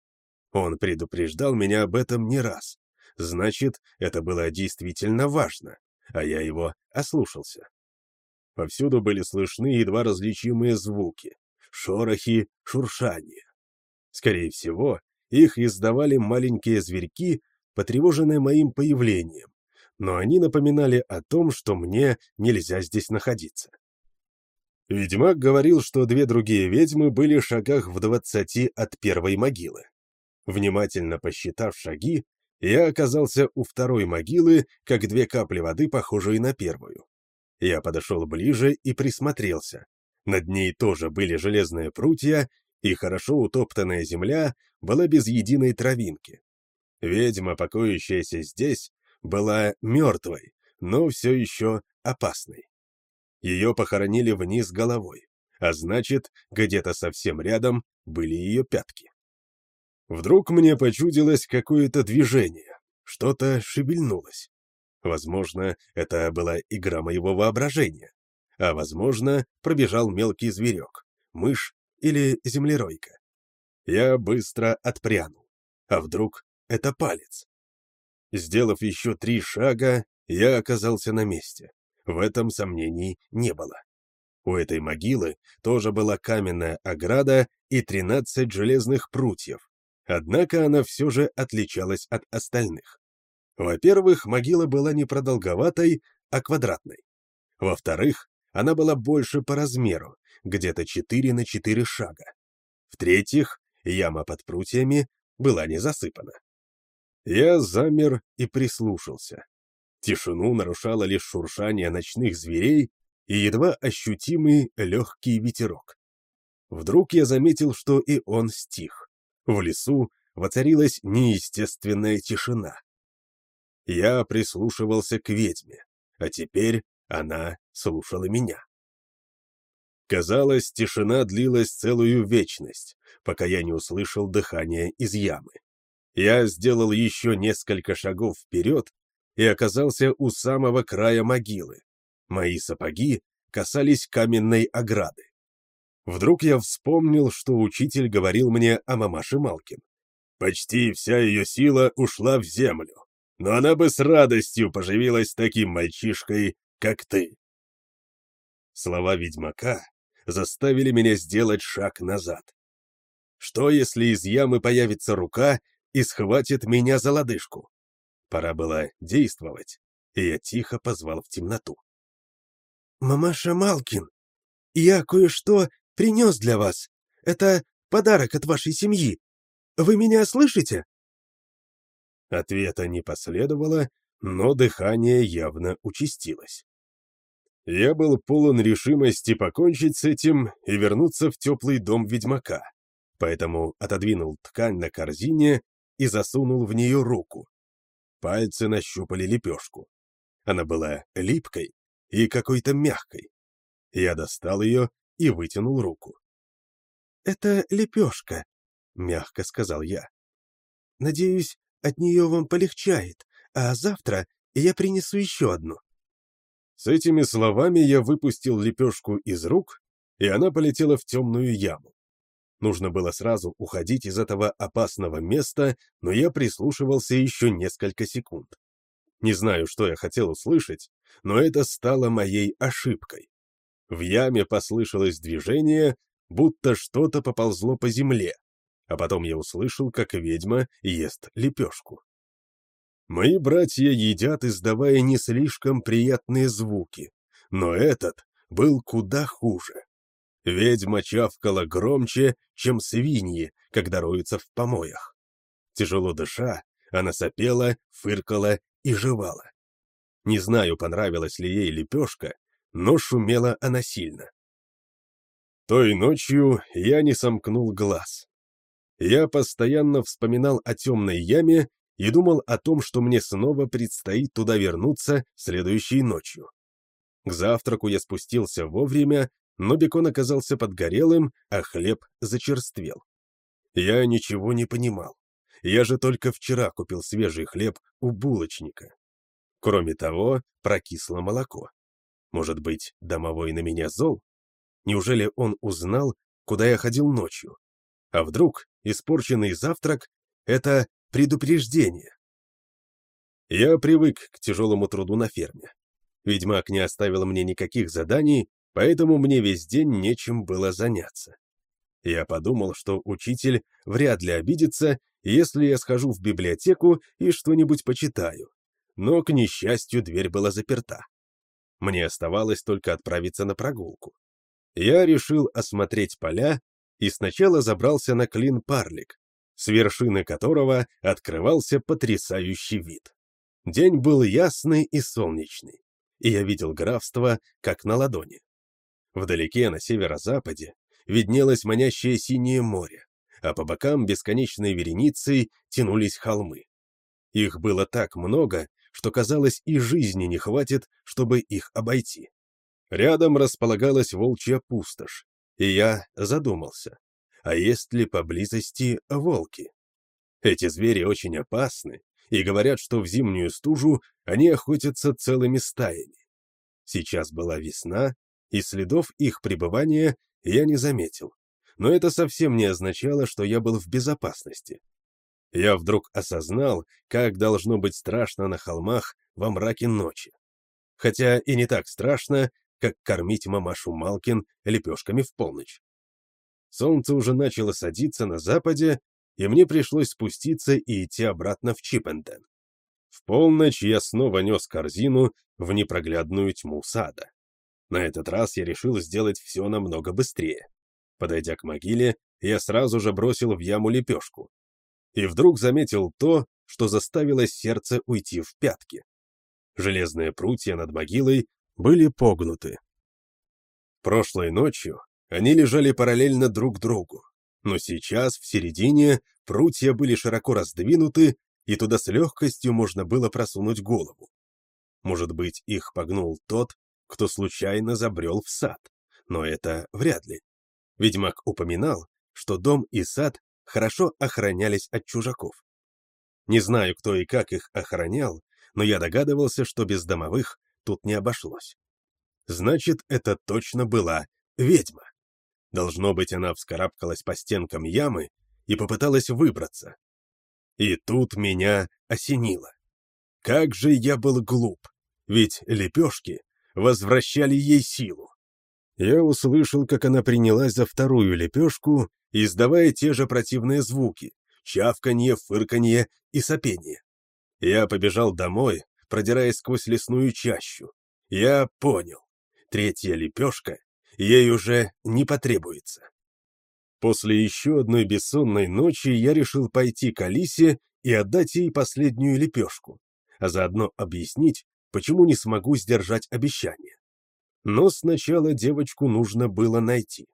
Он предупреждал меня об этом не раз. Значит, это было действительно важно, а я его ослушался. Повсюду были слышны едва различимые звуки, шорохи, шуршания. Скорее всего, их издавали маленькие зверьки, потревоженные моим появлением, но они напоминали о том, что мне нельзя здесь находиться. Ведьмак говорил, что две другие ведьмы были в шагах в двадцати от первой могилы. Внимательно посчитав шаги, я оказался у второй могилы, как две капли воды, похожие на первую. Я подошел ближе и присмотрелся. Над ней тоже были железные прутья, и хорошо утоптанная земля была без единой травинки. Ведьма, покоящаяся здесь, была мертвой, но все еще опасной. Ее похоронили вниз головой, а значит, где-то совсем рядом были ее пятки. Вдруг мне почудилось какое-то движение, что-то шевельнулось. Возможно, это была игра моего воображения, а возможно, пробежал мелкий зверек, мышь или землеройка. Я быстро отпрянул. А вдруг это палец? Сделав еще три шага, я оказался на месте. В этом сомнений не было. У этой могилы тоже была каменная ограда и тринадцать железных прутьев, однако она все же отличалась от остальных. Во-первых, могила была не продолговатой, а квадратной. Во-вторых, она была больше по размеру, где-то 4 на 4 шага. В-третьих, яма под прутьями была не засыпана. Я замер и прислушался. Тишину нарушало лишь шуршание ночных зверей и едва ощутимый легкий ветерок. Вдруг я заметил, что и он стих. В лесу воцарилась неестественная тишина. Я прислушивался к ведьме, а теперь она слушала меня. Казалось, тишина длилась целую вечность, пока я не услышал дыхания из ямы. Я сделал еще несколько шагов вперед и оказался у самого края могилы. Мои сапоги касались каменной ограды. Вдруг я вспомнил, что учитель говорил мне о мамаше Малкин. Почти вся ее сила ушла в землю, но она бы с радостью поживилась таким мальчишкой, как ты. Слова ведьмака заставили меня сделать шаг назад. Что, если из ямы появится рука и схватит меня за лодыжку? Пора было действовать, и я тихо позвал в темноту. «Мамаша Малкин, я кое-что принес для вас. Это подарок от вашей семьи. Вы меня слышите?» Ответа не последовало, но дыхание явно участилось. Я был полон решимости покончить с этим и вернуться в теплый дом ведьмака, поэтому отодвинул ткань на корзине и засунул в нее руку. Пальцы нащупали лепешку. Она была липкой и какой-то мягкой. Я достал ее и вытянул руку. «Это лепешка», — мягко сказал я. «Надеюсь, от нее вам полегчает, а завтра я принесу еще одну». С этими словами я выпустил лепешку из рук, и она полетела в темную яму. Нужно было сразу уходить из этого опасного места, но я прислушивался еще несколько секунд. Не знаю, что я хотел услышать, но это стало моей ошибкой. В яме послышалось движение, будто что-то поползло по земле, а потом я услышал, как ведьма ест лепешку. Мои братья едят, издавая не слишком приятные звуки, но этот был куда хуже. Ведьма чавкала громче, чем свиньи, когда роются в помоях. Тяжело дыша, она сопела, фыркала и жевала. Не знаю, понравилась ли ей лепешка, но шумела она сильно. Той ночью я не сомкнул глаз. Я постоянно вспоминал о темной яме и думал о том, что мне снова предстоит туда вернуться следующей ночью. К завтраку я спустился вовремя, но бекон оказался подгорелым, а хлеб зачерствел. Я ничего не понимал. Я же только вчера купил свежий хлеб у булочника. Кроме того, прокисло молоко. Может быть, домовой на меня зол? Неужели он узнал, куда я ходил ночью? А вдруг испорченный завтрак — это предупреждение? Я привык к тяжелому труду на ферме. Ведьмак не оставил мне никаких заданий, поэтому мне весь день нечем было заняться. Я подумал, что учитель вряд ли обидится, если я схожу в библиотеку и что-нибудь почитаю. Но, к несчастью, дверь была заперта. Мне оставалось только отправиться на прогулку. Я решил осмотреть поля и сначала забрался на клин Парлик, с вершины которого открывался потрясающий вид. День был ясный и солнечный, и я видел графство как на ладони. Вдалеке, на северо-западе, виднелось манящее синее море, а по бокам бесконечной вереницей тянулись холмы. Их было так много, что, казалось, и жизни не хватит, чтобы их обойти. Рядом располагалась волчья пустошь, и я задумался, а есть ли поблизости волки? Эти звери очень опасны, и говорят, что в зимнюю стужу они охотятся целыми стаями. Сейчас была весна, и следов их пребывания я не заметил, но это совсем не означало, что я был в безопасности. Я вдруг осознал, как должно быть страшно на холмах во мраке ночи. Хотя и не так страшно, как кормить мамашу Малкин лепешками в полночь. Солнце уже начало садиться на западе, и мне пришлось спуститься и идти обратно в Чипенден. В полночь я снова нес корзину в непроглядную тьму сада. На этот раз я решил сделать все намного быстрее. Подойдя к могиле, я сразу же бросил в яму лепешку. И вдруг заметил то, что заставило сердце уйти в пятки. Железные прутья над могилой были погнуты. Прошлой ночью они лежали параллельно друг другу, но сейчас, в середине, прутья были широко раздвинуты, и туда с легкостью можно было просунуть голову. Может быть, их погнул тот, кто случайно забрел в сад, но это вряд ли. Ведьмак упоминал, что дом и сад хорошо охранялись от чужаков. Не знаю, кто и как их охранял, но я догадывался, что без домовых тут не обошлось. Значит, это точно была ведьма. Должно быть, она вскарабкалась по стенкам ямы и попыталась выбраться. И тут меня осенило. Как же я был глуп, ведь лепешки возвращали ей силу. Я услышал, как она принялась за вторую лепешку, издавая те же противные звуки — чавканье, фырканье и сопение. Я побежал домой, продираясь сквозь лесную чащу. Я понял. Третья лепешка ей уже не потребуется. После еще одной бессонной ночи я решил пойти к Алисе и отдать ей последнюю лепешку, а заодно объяснить, почему не смогу сдержать обещание. Но сначала девочку нужно было найти.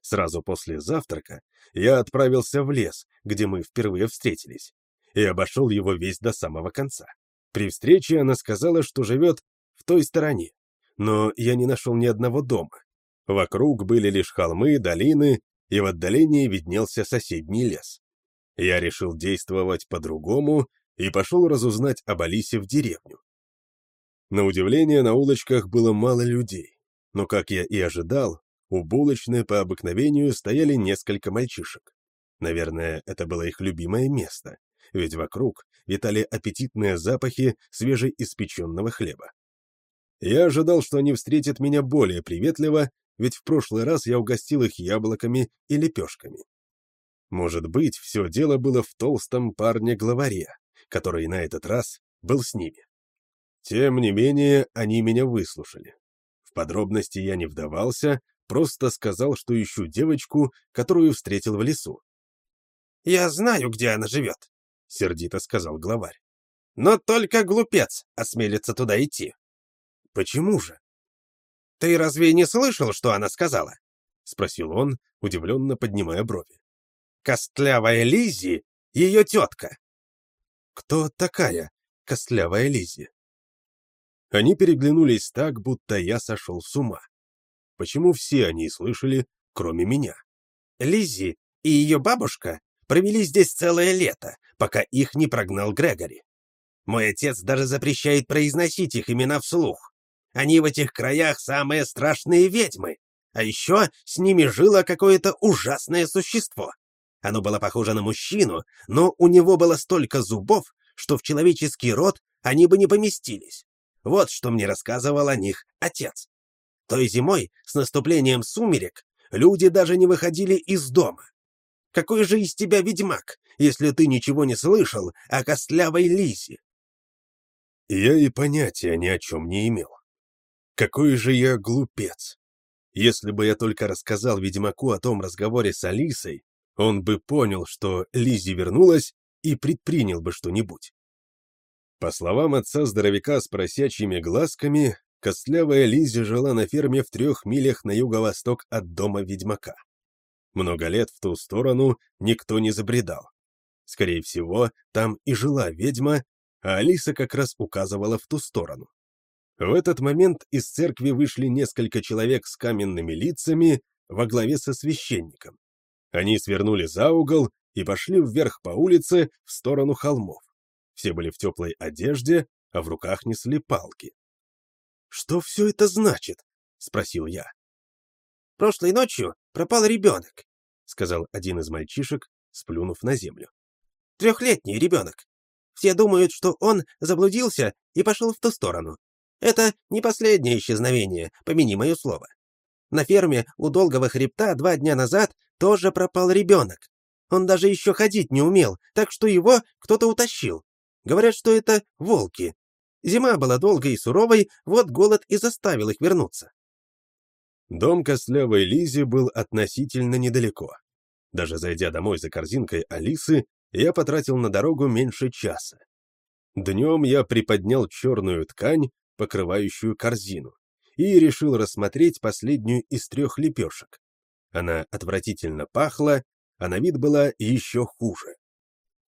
Сразу после завтрака я отправился в лес, где мы впервые встретились, и обошел его весь до самого конца. При встрече она сказала, что живет в той стороне, но я не нашел ни одного дома. Вокруг были лишь холмы, долины, и в отдалении виднелся соседний лес. Я решил действовать по-другому и пошел разузнать об Алисе в деревню. На удивление, на улочках было мало людей, но, как я и ожидал, у булочной по обыкновению стояли несколько мальчишек. Наверное, это было их любимое место, ведь вокруг витали аппетитные запахи свежеиспеченного хлеба. Я ожидал, что они встретят меня более приветливо, ведь в прошлый раз я угостил их яблоками и лепешками. Может быть, все дело было в толстом парне-главаре, который на этот раз был с ними. Тем не менее, они меня выслушали. В подробности я не вдавался, просто сказал, что ищу девочку, которую встретил в лесу. «Я знаю, где она живет», — сердито сказал главарь. «Но только глупец осмелится туда идти». «Почему же?» «Ты разве не слышал, что она сказала?» — спросил он, удивленно поднимая брови. «Костлявая Лиззи — ее тетка». «Кто такая костлявая Лиззи?» Они переглянулись так, будто я сошел с ума. Почему все они слышали, кроме меня? Лиззи и ее бабушка провели здесь целое лето, пока их не прогнал Грегори. Мой отец даже запрещает произносить их имена вслух. Они в этих краях самые страшные ведьмы. А еще с ними жило какое-то ужасное существо. Оно было похоже на мужчину, но у него было столько зубов, что в человеческий род они бы не поместились. Вот что мне рассказывал о них отец. Той зимой, с наступлением сумерек, люди даже не выходили из дома. Какой же из тебя ведьмак, если ты ничего не слышал о костлявой лисе? Я и понятия ни о чем не имел. Какой же я глупец. Если бы я только рассказал ведьмаку о том разговоре с Алисой, он бы понял, что Лизи вернулась и предпринял бы что-нибудь. По словам отца-здоровяка с просячьими глазками, костлявая Лизи жила на ферме в трех милях на юго-восток от дома ведьмака. Много лет в ту сторону никто не забредал. Скорее всего, там и жила ведьма, а Алиса как раз указывала в ту сторону. В этот момент из церкви вышли несколько человек с каменными лицами во главе со священником. Они свернули за угол и пошли вверх по улице в сторону холмов. Все были в теплой одежде, а в руках несли палки. «Что все это значит?» — спросил я. «Прошлой ночью пропал ребенок», — сказал один из мальчишек, сплюнув на землю. «Трехлетний ребенок. Все думают, что он заблудился и пошел в ту сторону. Это не последнее исчезновение, помяни мое слово. На ферме у Долгого хребта два дня назад тоже пропал ребенок. Он даже еще ходить не умел, так что его кто-то утащил. Говорят, что это волки. Зима была долгой и суровой, вот голод и заставил их вернуться. Дом Костлявой Лизи был относительно недалеко. Даже зайдя домой за корзинкой Алисы, я потратил на дорогу меньше часа. Днем я приподнял черную ткань, покрывающую корзину, и решил рассмотреть последнюю из трех лепешек. Она отвратительно пахла, а на вид была еще хуже.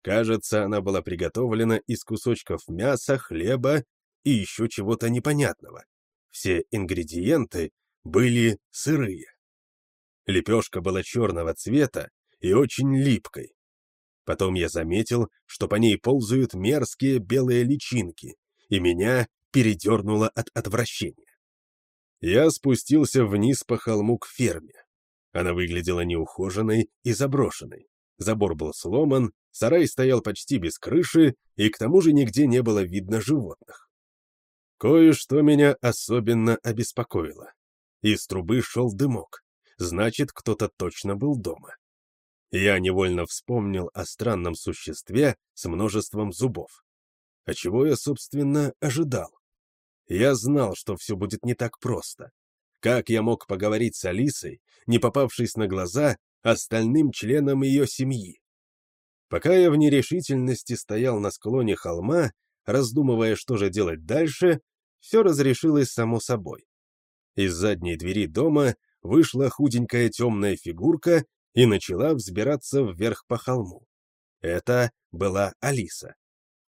Кажется, она была приготовлена из кусочков мяса, хлеба и еще чего-то непонятного. Все ингредиенты были сырые. Лепешка была черного цвета и очень липкой. Потом я заметил, что по ней ползают мерзкие белые личинки, и меня передернуло от отвращения. Я спустился вниз по холму к ферме. Она выглядела неухоженной и заброшенной. Забор был сломан, Сарай стоял почти без крыши, и к тому же нигде не было видно животных. Кое-что меня особенно обеспокоило. Из трубы шел дымок, значит, кто-то точно был дома. Я невольно вспомнил о странном существе с множеством зубов. А чего я, собственно, ожидал? Я знал, что все будет не так просто. Как я мог поговорить с Алисой, не попавшись на глаза остальным членам ее семьи? Пока я в нерешительности стоял на склоне холма, раздумывая, что же делать дальше, все разрешилось само собой. Из задней двери дома вышла худенькая темная фигурка и начала взбираться вверх по холму. Это была Алиса.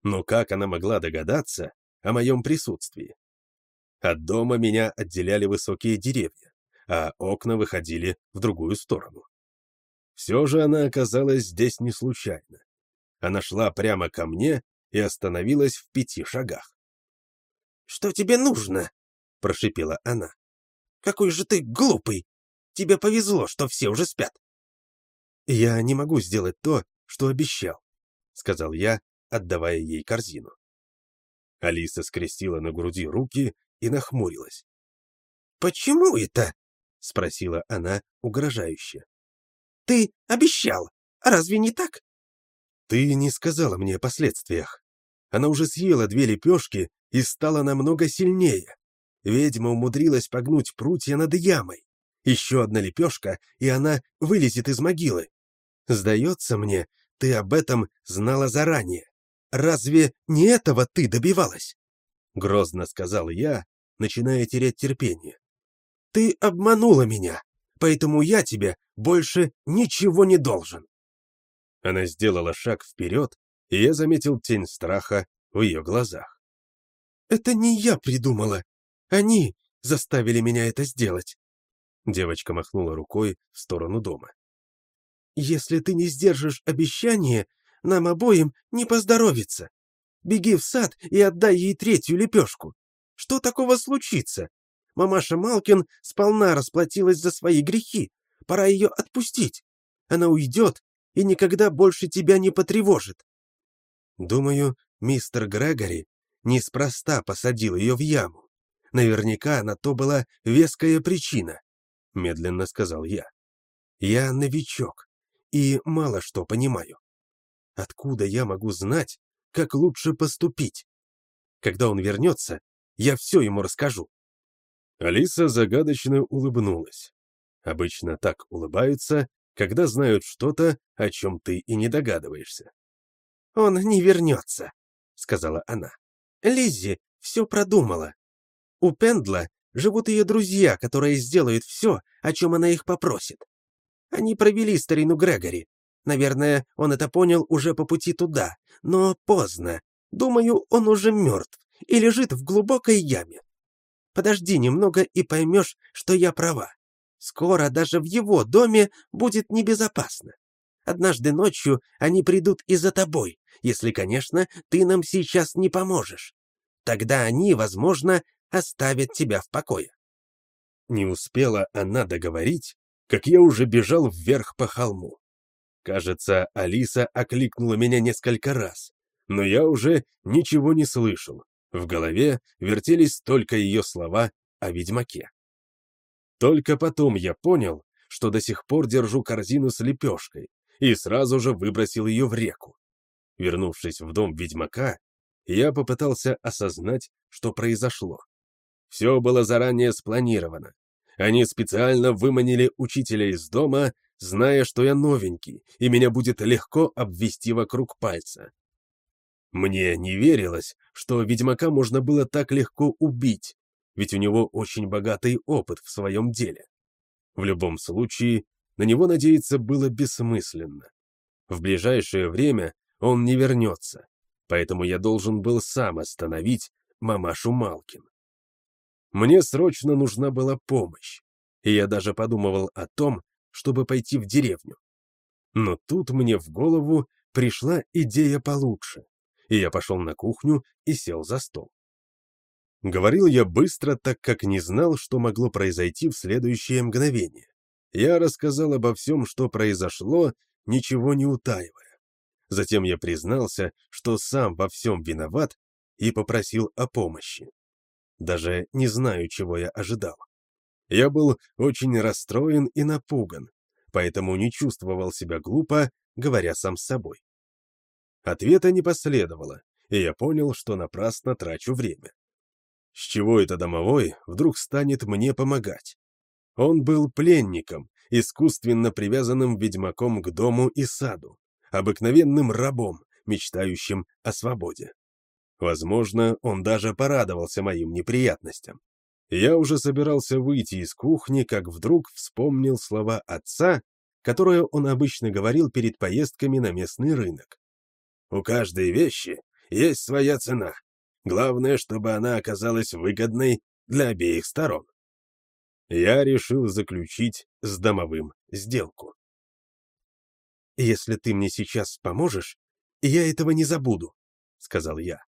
Но как она могла догадаться о моем присутствии? От дома меня отделяли высокие деревья, а окна выходили в другую сторону. Все же она оказалась здесь не случайно. Она шла прямо ко мне и остановилась в пяти шагах. «Что тебе нужно?» — прошипела она. «Какой же ты глупый! Тебе повезло, что все уже спят!» «Я не могу сделать то, что обещал», — сказал я, отдавая ей корзину. Алиса скрестила на груди руки и нахмурилась. «Почему это?» — спросила она угрожающе. Ты обещал. Разве не так? Ты не сказала мне о последствиях. Она уже съела две лепешки и стала намного сильнее. ведьма умудрилась погнуть прутья над ямой. Еще одна лепешка, и она вылезет из могилы. Сдается мне, ты об этом знала заранее. Разве не этого ты добивалась? Грозно сказал я, начиная терять терпение. Ты обманула меня, поэтому я тебе больше ничего не должен. Она сделала шаг вперед, и я заметил тень страха в ее глазах. «Это не я придумала. Они заставили меня это сделать». Девочка махнула рукой в сторону дома. «Если ты не сдержишь обещание, нам обоим не поздоровится. Беги в сад и отдай ей третью лепешку. Что такого случится? Мамаша Малкин сполна расплатилась за свои грехи. Пора ее отпустить. Она уйдет и никогда больше тебя не потревожит. Думаю, мистер Грегори неспроста посадил ее в яму. Наверняка на то была веская причина, — медленно сказал я. Я новичок и мало что понимаю. Откуда я могу знать, как лучше поступить? Когда он вернется, я все ему расскажу. Алиса загадочно улыбнулась. Обычно так улыбаются, когда знают что-то, о чем ты и не догадываешься. «Он не вернется», — сказала она. Лиззи все продумала. У Пендла живут ее друзья, которые сделают все, о чем она их попросит. Они провели старину Грегори. Наверное, он это понял уже по пути туда, но поздно. Думаю, он уже мертв и лежит в глубокой яме. Подожди немного и поймешь, что я права. Скоро даже в его доме будет небезопасно. Однажды ночью они придут и за тобой, если, конечно, ты нам сейчас не поможешь. Тогда они, возможно, оставят тебя в покое». Не успела она договорить, как я уже бежал вверх по холму. Кажется, Алиса окликнула меня несколько раз, но я уже ничего не слышал. В голове вертелись только ее слова о ведьмаке. Только потом я понял, что до сих пор держу корзину с лепешкой, и сразу же выбросил ее в реку. Вернувшись в дом ведьмака, я попытался осознать, что произошло. Все было заранее спланировано. Они специально выманили учителя из дома, зная, что я новенький, и меня будет легко обвести вокруг пальца. Мне не верилось, что ведьмака можно было так легко убить, ведь у него очень богатый опыт в своем деле. В любом случае, на него надеяться было бессмысленно. В ближайшее время он не вернется, поэтому я должен был сам остановить мамашу Малкин. Мне срочно нужна была помощь, и я даже подумывал о том, чтобы пойти в деревню. Но тут мне в голову пришла идея получше, и я пошел на кухню и сел за стол. Говорил я быстро, так как не знал, что могло произойти в следующее мгновение. Я рассказал обо всем, что произошло, ничего не утаивая. Затем я признался, что сам во всем виноват и попросил о помощи. Даже не знаю, чего я ожидал. Я был очень расстроен и напуган, поэтому не чувствовал себя глупо, говоря сам с собой. Ответа не последовало, и я понял, что напрасно трачу время. С чего это домовой вдруг станет мне помогать? Он был пленником, искусственно привязанным ведьмаком к дому и саду обыкновенным рабом, мечтающим о свободе. Возможно, он даже порадовался моим неприятностям. Я уже собирался выйти из кухни, как вдруг вспомнил слова отца, которые он обычно говорил перед поездками на местный рынок. «У каждой вещи есть своя цена. Главное, чтобы она оказалась выгодной для обеих сторон». Я решил заключить с домовым сделку. «Если ты мне сейчас поможешь, я этого не забуду», — сказал я.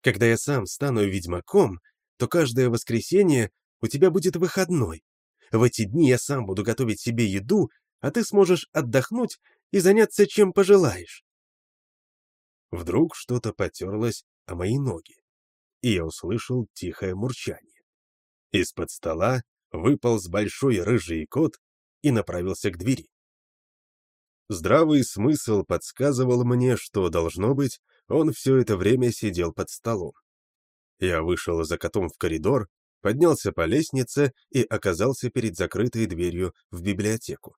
«Когда я сам стану ведьмаком, то каждое воскресенье у тебя будет выходной. В эти дни я сам буду готовить себе еду, а ты сможешь отдохнуть и заняться чем пожелаешь». Вдруг что-то потерлось о мои ноги, и я услышал тихое мурчание. Из-под стола выпал с большой рыжий кот и направился к двери. Здравый смысл подсказывал мне, что, должно быть, он все это время сидел под столом. Я вышел за котом в коридор поднялся по лестнице и оказался перед закрытой дверью в библиотеку.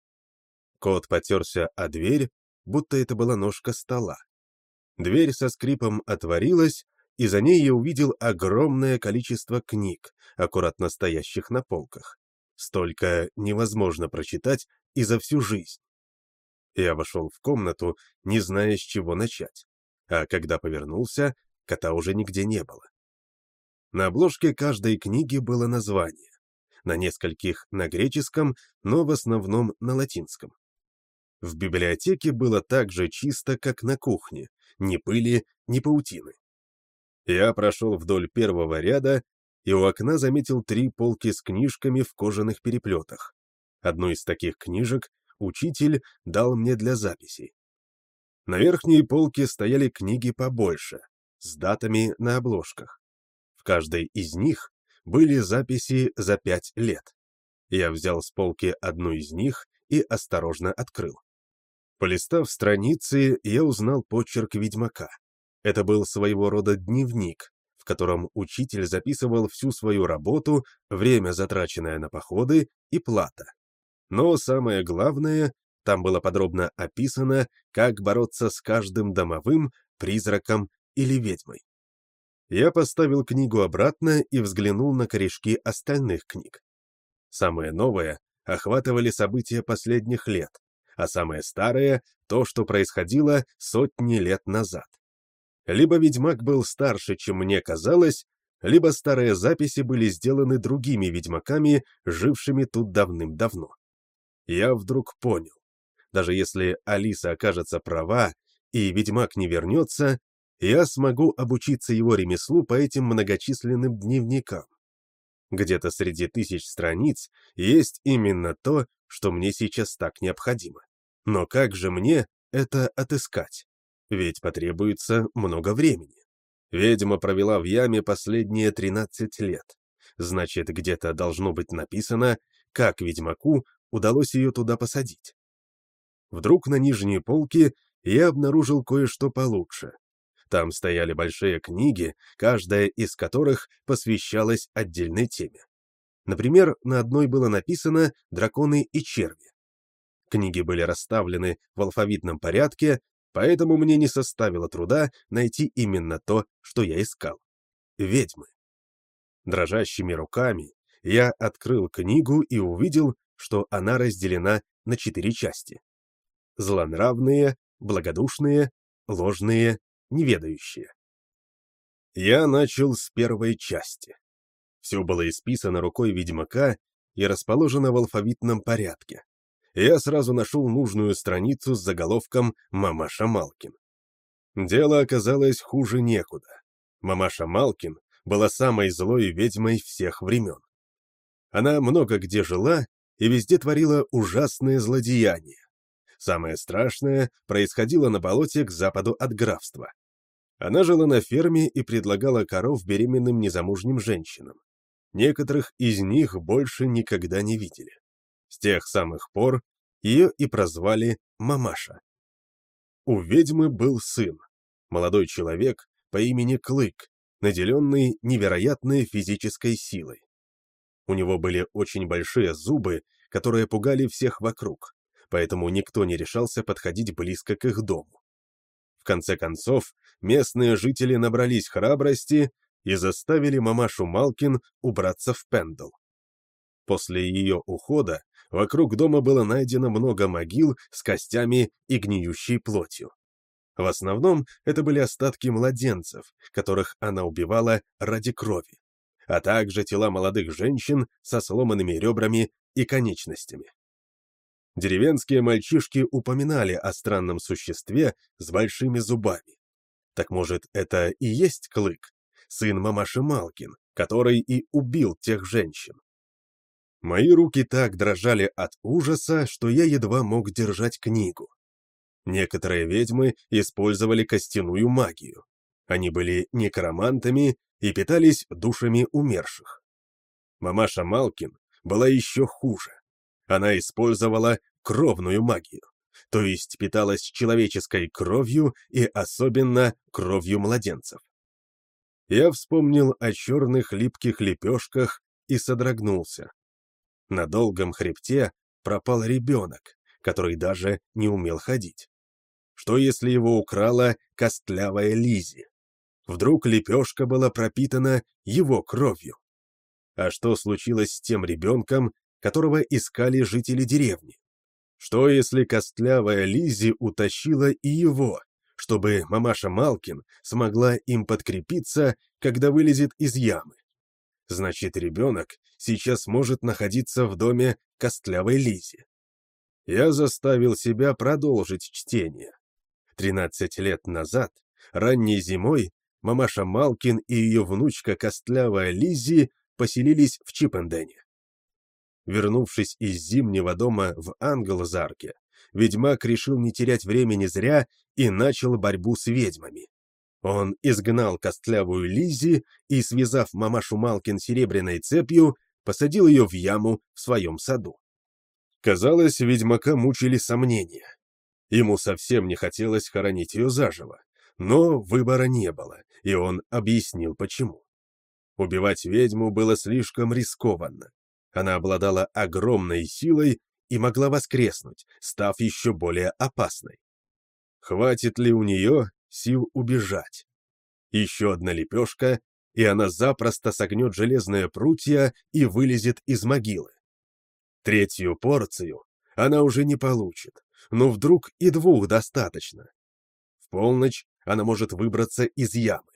Кот потерся о дверь, будто это была ножка стола. Дверь со скрипом отворилась, и за ней я увидел огромное количество книг, аккуратно стоящих на полках. Столько невозможно прочитать и за всю жизнь. Я вошел в комнату, не зная, с чего начать, а когда повернулся, кота уже нигде не было. На обложке каждой книги было название. На нескольких на греческом, но в основном на латинском. В библиотеке было так же чисто, как на кухне, ни пыли, ни паутины. Я прошел вдоль первого ряда и у окна заметил три полки с книжками в кожаных переплетах. Одну из таких книжек учитель дал мне для записей. На верхней полке стояли книги побольше, с датами на обложках. В каждой из них были записи за пять лет. Я взял с полки одну из них и осторожно открыл. Полистав страницы, я узнал почерк ведьмака. Это был своего рода дневник, в котором учитель записывал всю свою работу, время, затраченное на походы и плата. Но самое главное, там было подробно описано, как бороться с каждым домовым, призраком или ведьмой. Я поставил книгу обратно и взглянул на корешки остальных книг. Самое новое охватывали события последних лет, а самое старое — то, что происходило сотни лет назад. Либо ведьмак был старше, чем мне казалось, либо старые записи были сделаны другими ведьмаками, жившими тут давным-давно. Я вдруг понял, даже если Алиса окажется права, и ведьмак не вернется, я смогу обучиться его ремеслу по этим многочисленным дневникам. Где-то среди тысяч страниц есть именно то, что мне сейчас так необходимо. Но как же мне это отыскать? Ведь потребуется много времени. Ведьма провела в яме последние 13 лет. Значит, где-то должно быть написано, как ведьмаку удалось ее туда посадить. Вдруг на нижней полке я обнаружил кое-что получше. Там стояли большие книги, каждая из которых посвящалась отдельной теме. Например, на одной было написано «Драконы и черви». Книги были расставлены в алфавитном порядке, поэтому мне не составило труда найти именно то, что я искал. Ведьмы. Дрожащими руками я открыл книгу и увидел, что она разделена на четыре части. Злонравные, благодушные, ложные неведающие. Я начал с первой части. Все было исписано рукой ведьмака и расположено в алфавитном порядке. Я сразу нашел нужную страницу с заголовком «Мамаша Малкин». Дело оказалось хуже некуда. Мамаша Малкин была самой злой ведьмой всех времен. Она много где жила и везде творила ужасные злодеяния. Самое страшное происходило на болоте к западу от графства. Она жила на ферме и предлагала коров беременным незамужним женщинам. Некоторых из них больше никогда не видели. С тех самых пор ее и прозвали Мамаша. У ведьмы был сын, молодой человек по имени Клык, наделенный невероятной физической силой. У него были очень большие зубы, которые пугали всех вокруг, поэтому никто не решался подходить близко к их дому. В конце концов, местные жители набрались храбрости и заставили мамашу Малкин убраться в Пендл. После ее ухода вокруг дома было найдено много могил с костями и гниющей плотью. В основном это были остатки младенцев, которых она убивала ради крови, а также тела молодых женщин со сломанными ребрами и конечностями. Деревенские мальчишки упоминали о странном существе с большими зубами. Так может, это и есть Клык, сын мамаши Малкин, который и убил тех женщин? Мои руки так дрожали от ужаса, что я едва мог держать книгу. Некоторые ведьмы использовали костяную магию. Они были некромантами и питались душами умерших. Мамаша Малкин была еще хуже. Она использовала кровную магию, то есть питалась человеческой кровью и особенно кровью младенцев. Я вспомнил о черных липких лепешках и содрогнулся. На долгом хребте пропал ребенок, который даже не умел ходить. Что если его украла костлявая Лизи? Вдруг лепешка была пропитана его кровью? А что случилось с тем ребенком, которого искали жители деревни? Что если костлявая Лизи утащила и его, чтобы мамаша Малкин смогла им подкрепиться, когда вылезет из ямы? Значит, ребенок сейчас может находиться в доме костлявой Лизи. Я заставил себя продолжить чтение. Тринадцать лет назад, ранней зимой, мамаша Малкин и ее внучка костлявая Лизи поселились в Чипендене. Вернувшись из зимнего дома в Англзарке, ведьмак решил не терять времени зря и начал борьбу с ведьмами. Он изгнал костлявую Лизи и, связав мамашу Малкин серебряной цепью, посадил ее в яму в своем саду. Казалось, ведьмака мучили сомнения. Ему совсем не хотелось хоронить ее заживо, но выбора не было, и он объяснил почему. Убивать ведьму было слишком рискованно. Она обладала огромной силой и могла воскреснуть, став еще более опасной. Хватит ли у нее сил убежать? Еще одна лепешка, и она запросто согнет железные прутья и вылезет из могилы. Третью порцию она уже не получит, но вдруг и двух достаточно. В полночь она может выбраться из ямы.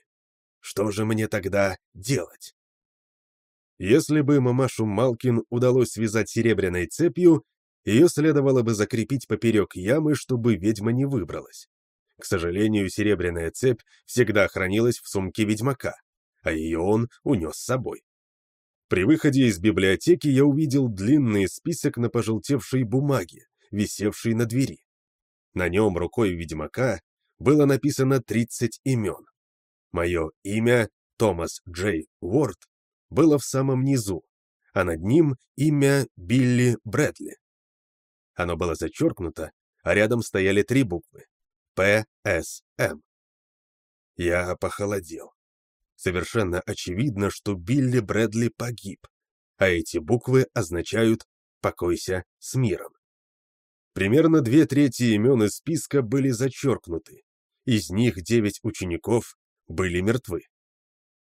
Что же мне тогда делать? Если бы мамашу Малкин удалось связать серебряной цепью, ее следовало бы закрепить поперек ямы, чтобы ведьма не выбралась. К сожалению, серебряная цепь всегда хранилась в сумке ведьмака, а ее он унес с собой. При выходе из библиотеки я увидел длинный список на пожелтевшей бумаге, висевшей на двери. На нем рукой ведьмака было написано 30 имен. Мое имя, Томас Джей Уорд, было в самом низу, а над ним имя Билли Брэдли. Оно было зачеркнуто, а рядом стояли три буквы — П, С, М. Я похолодел. Совершенно очевидно, что Билли Брэдли погиб, а эти буквы означают «покойся с миром». Примерно две трети имен из списка были зачеркнуты, из них девять учеников были мертвы.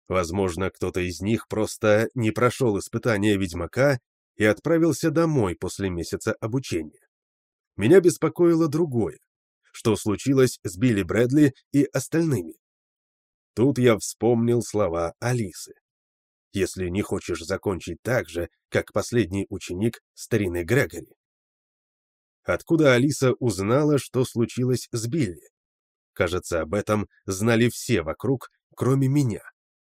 Возможно, кто-то из них просто не прошел испытание ведьмака и отправился домой после месяца обучения. Меня беспокоило другое. Что случилось с Билли Брэдли и остальными? Тут я вспомнил слова Алисы. Если не хочешь закончить так же, как последний ученик старины Грегори. Откуда Алиса узнала, что случилось с Билли? Кажется, об этом знали все вокруг, кроме меня.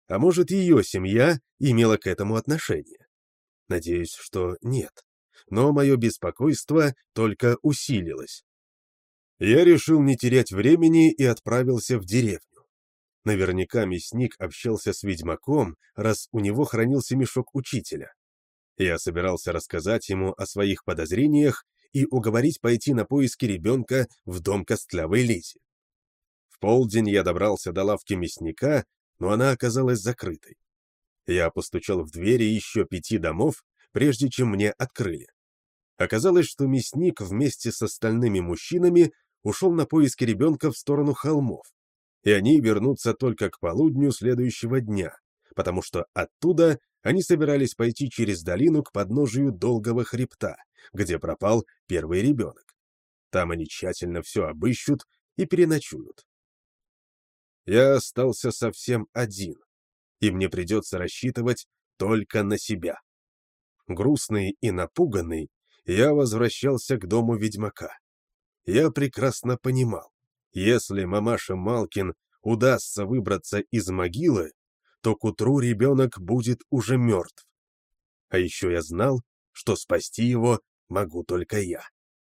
А может, ее семья имела к этому отношение? Надеюсь, что нет. Но мое беспокойство только усилилось. Я решил не терять времени и отправился в деревню. Наверняка мясник общался с ведьмаком, раз у него хранился мешок учителя. Я собирался рассказать ему о своих подозрениях и уговорить пойти на поиски ребенка в дом костлявой Лизи. В полдень я добрался до лавки мясника но она оказалась закрытой. Я постучал в двери еще пяти домов, прежде чем мне открыли. Оказалось, что мясник вместе с остальными мужчинами ушел на поиски ребенка в сторону холмов, и они вернутся только к полудню следующего дня, потому что оттуда они собирались пойти через долину к подножию долгого хребта, где пропал первый ребенок. Там они тщательно все обыщут и переночуют я остался совсем один, и мне придется рассчитывать только на себя. Грустный и напуганный, я возвращался к дому ведьмака. Я прекрасно понимал, если мамаша Малкин удастся выбраться из могилы, то к утру ребенок будет уже мертв. А еще я знал, что спасти его могу только я.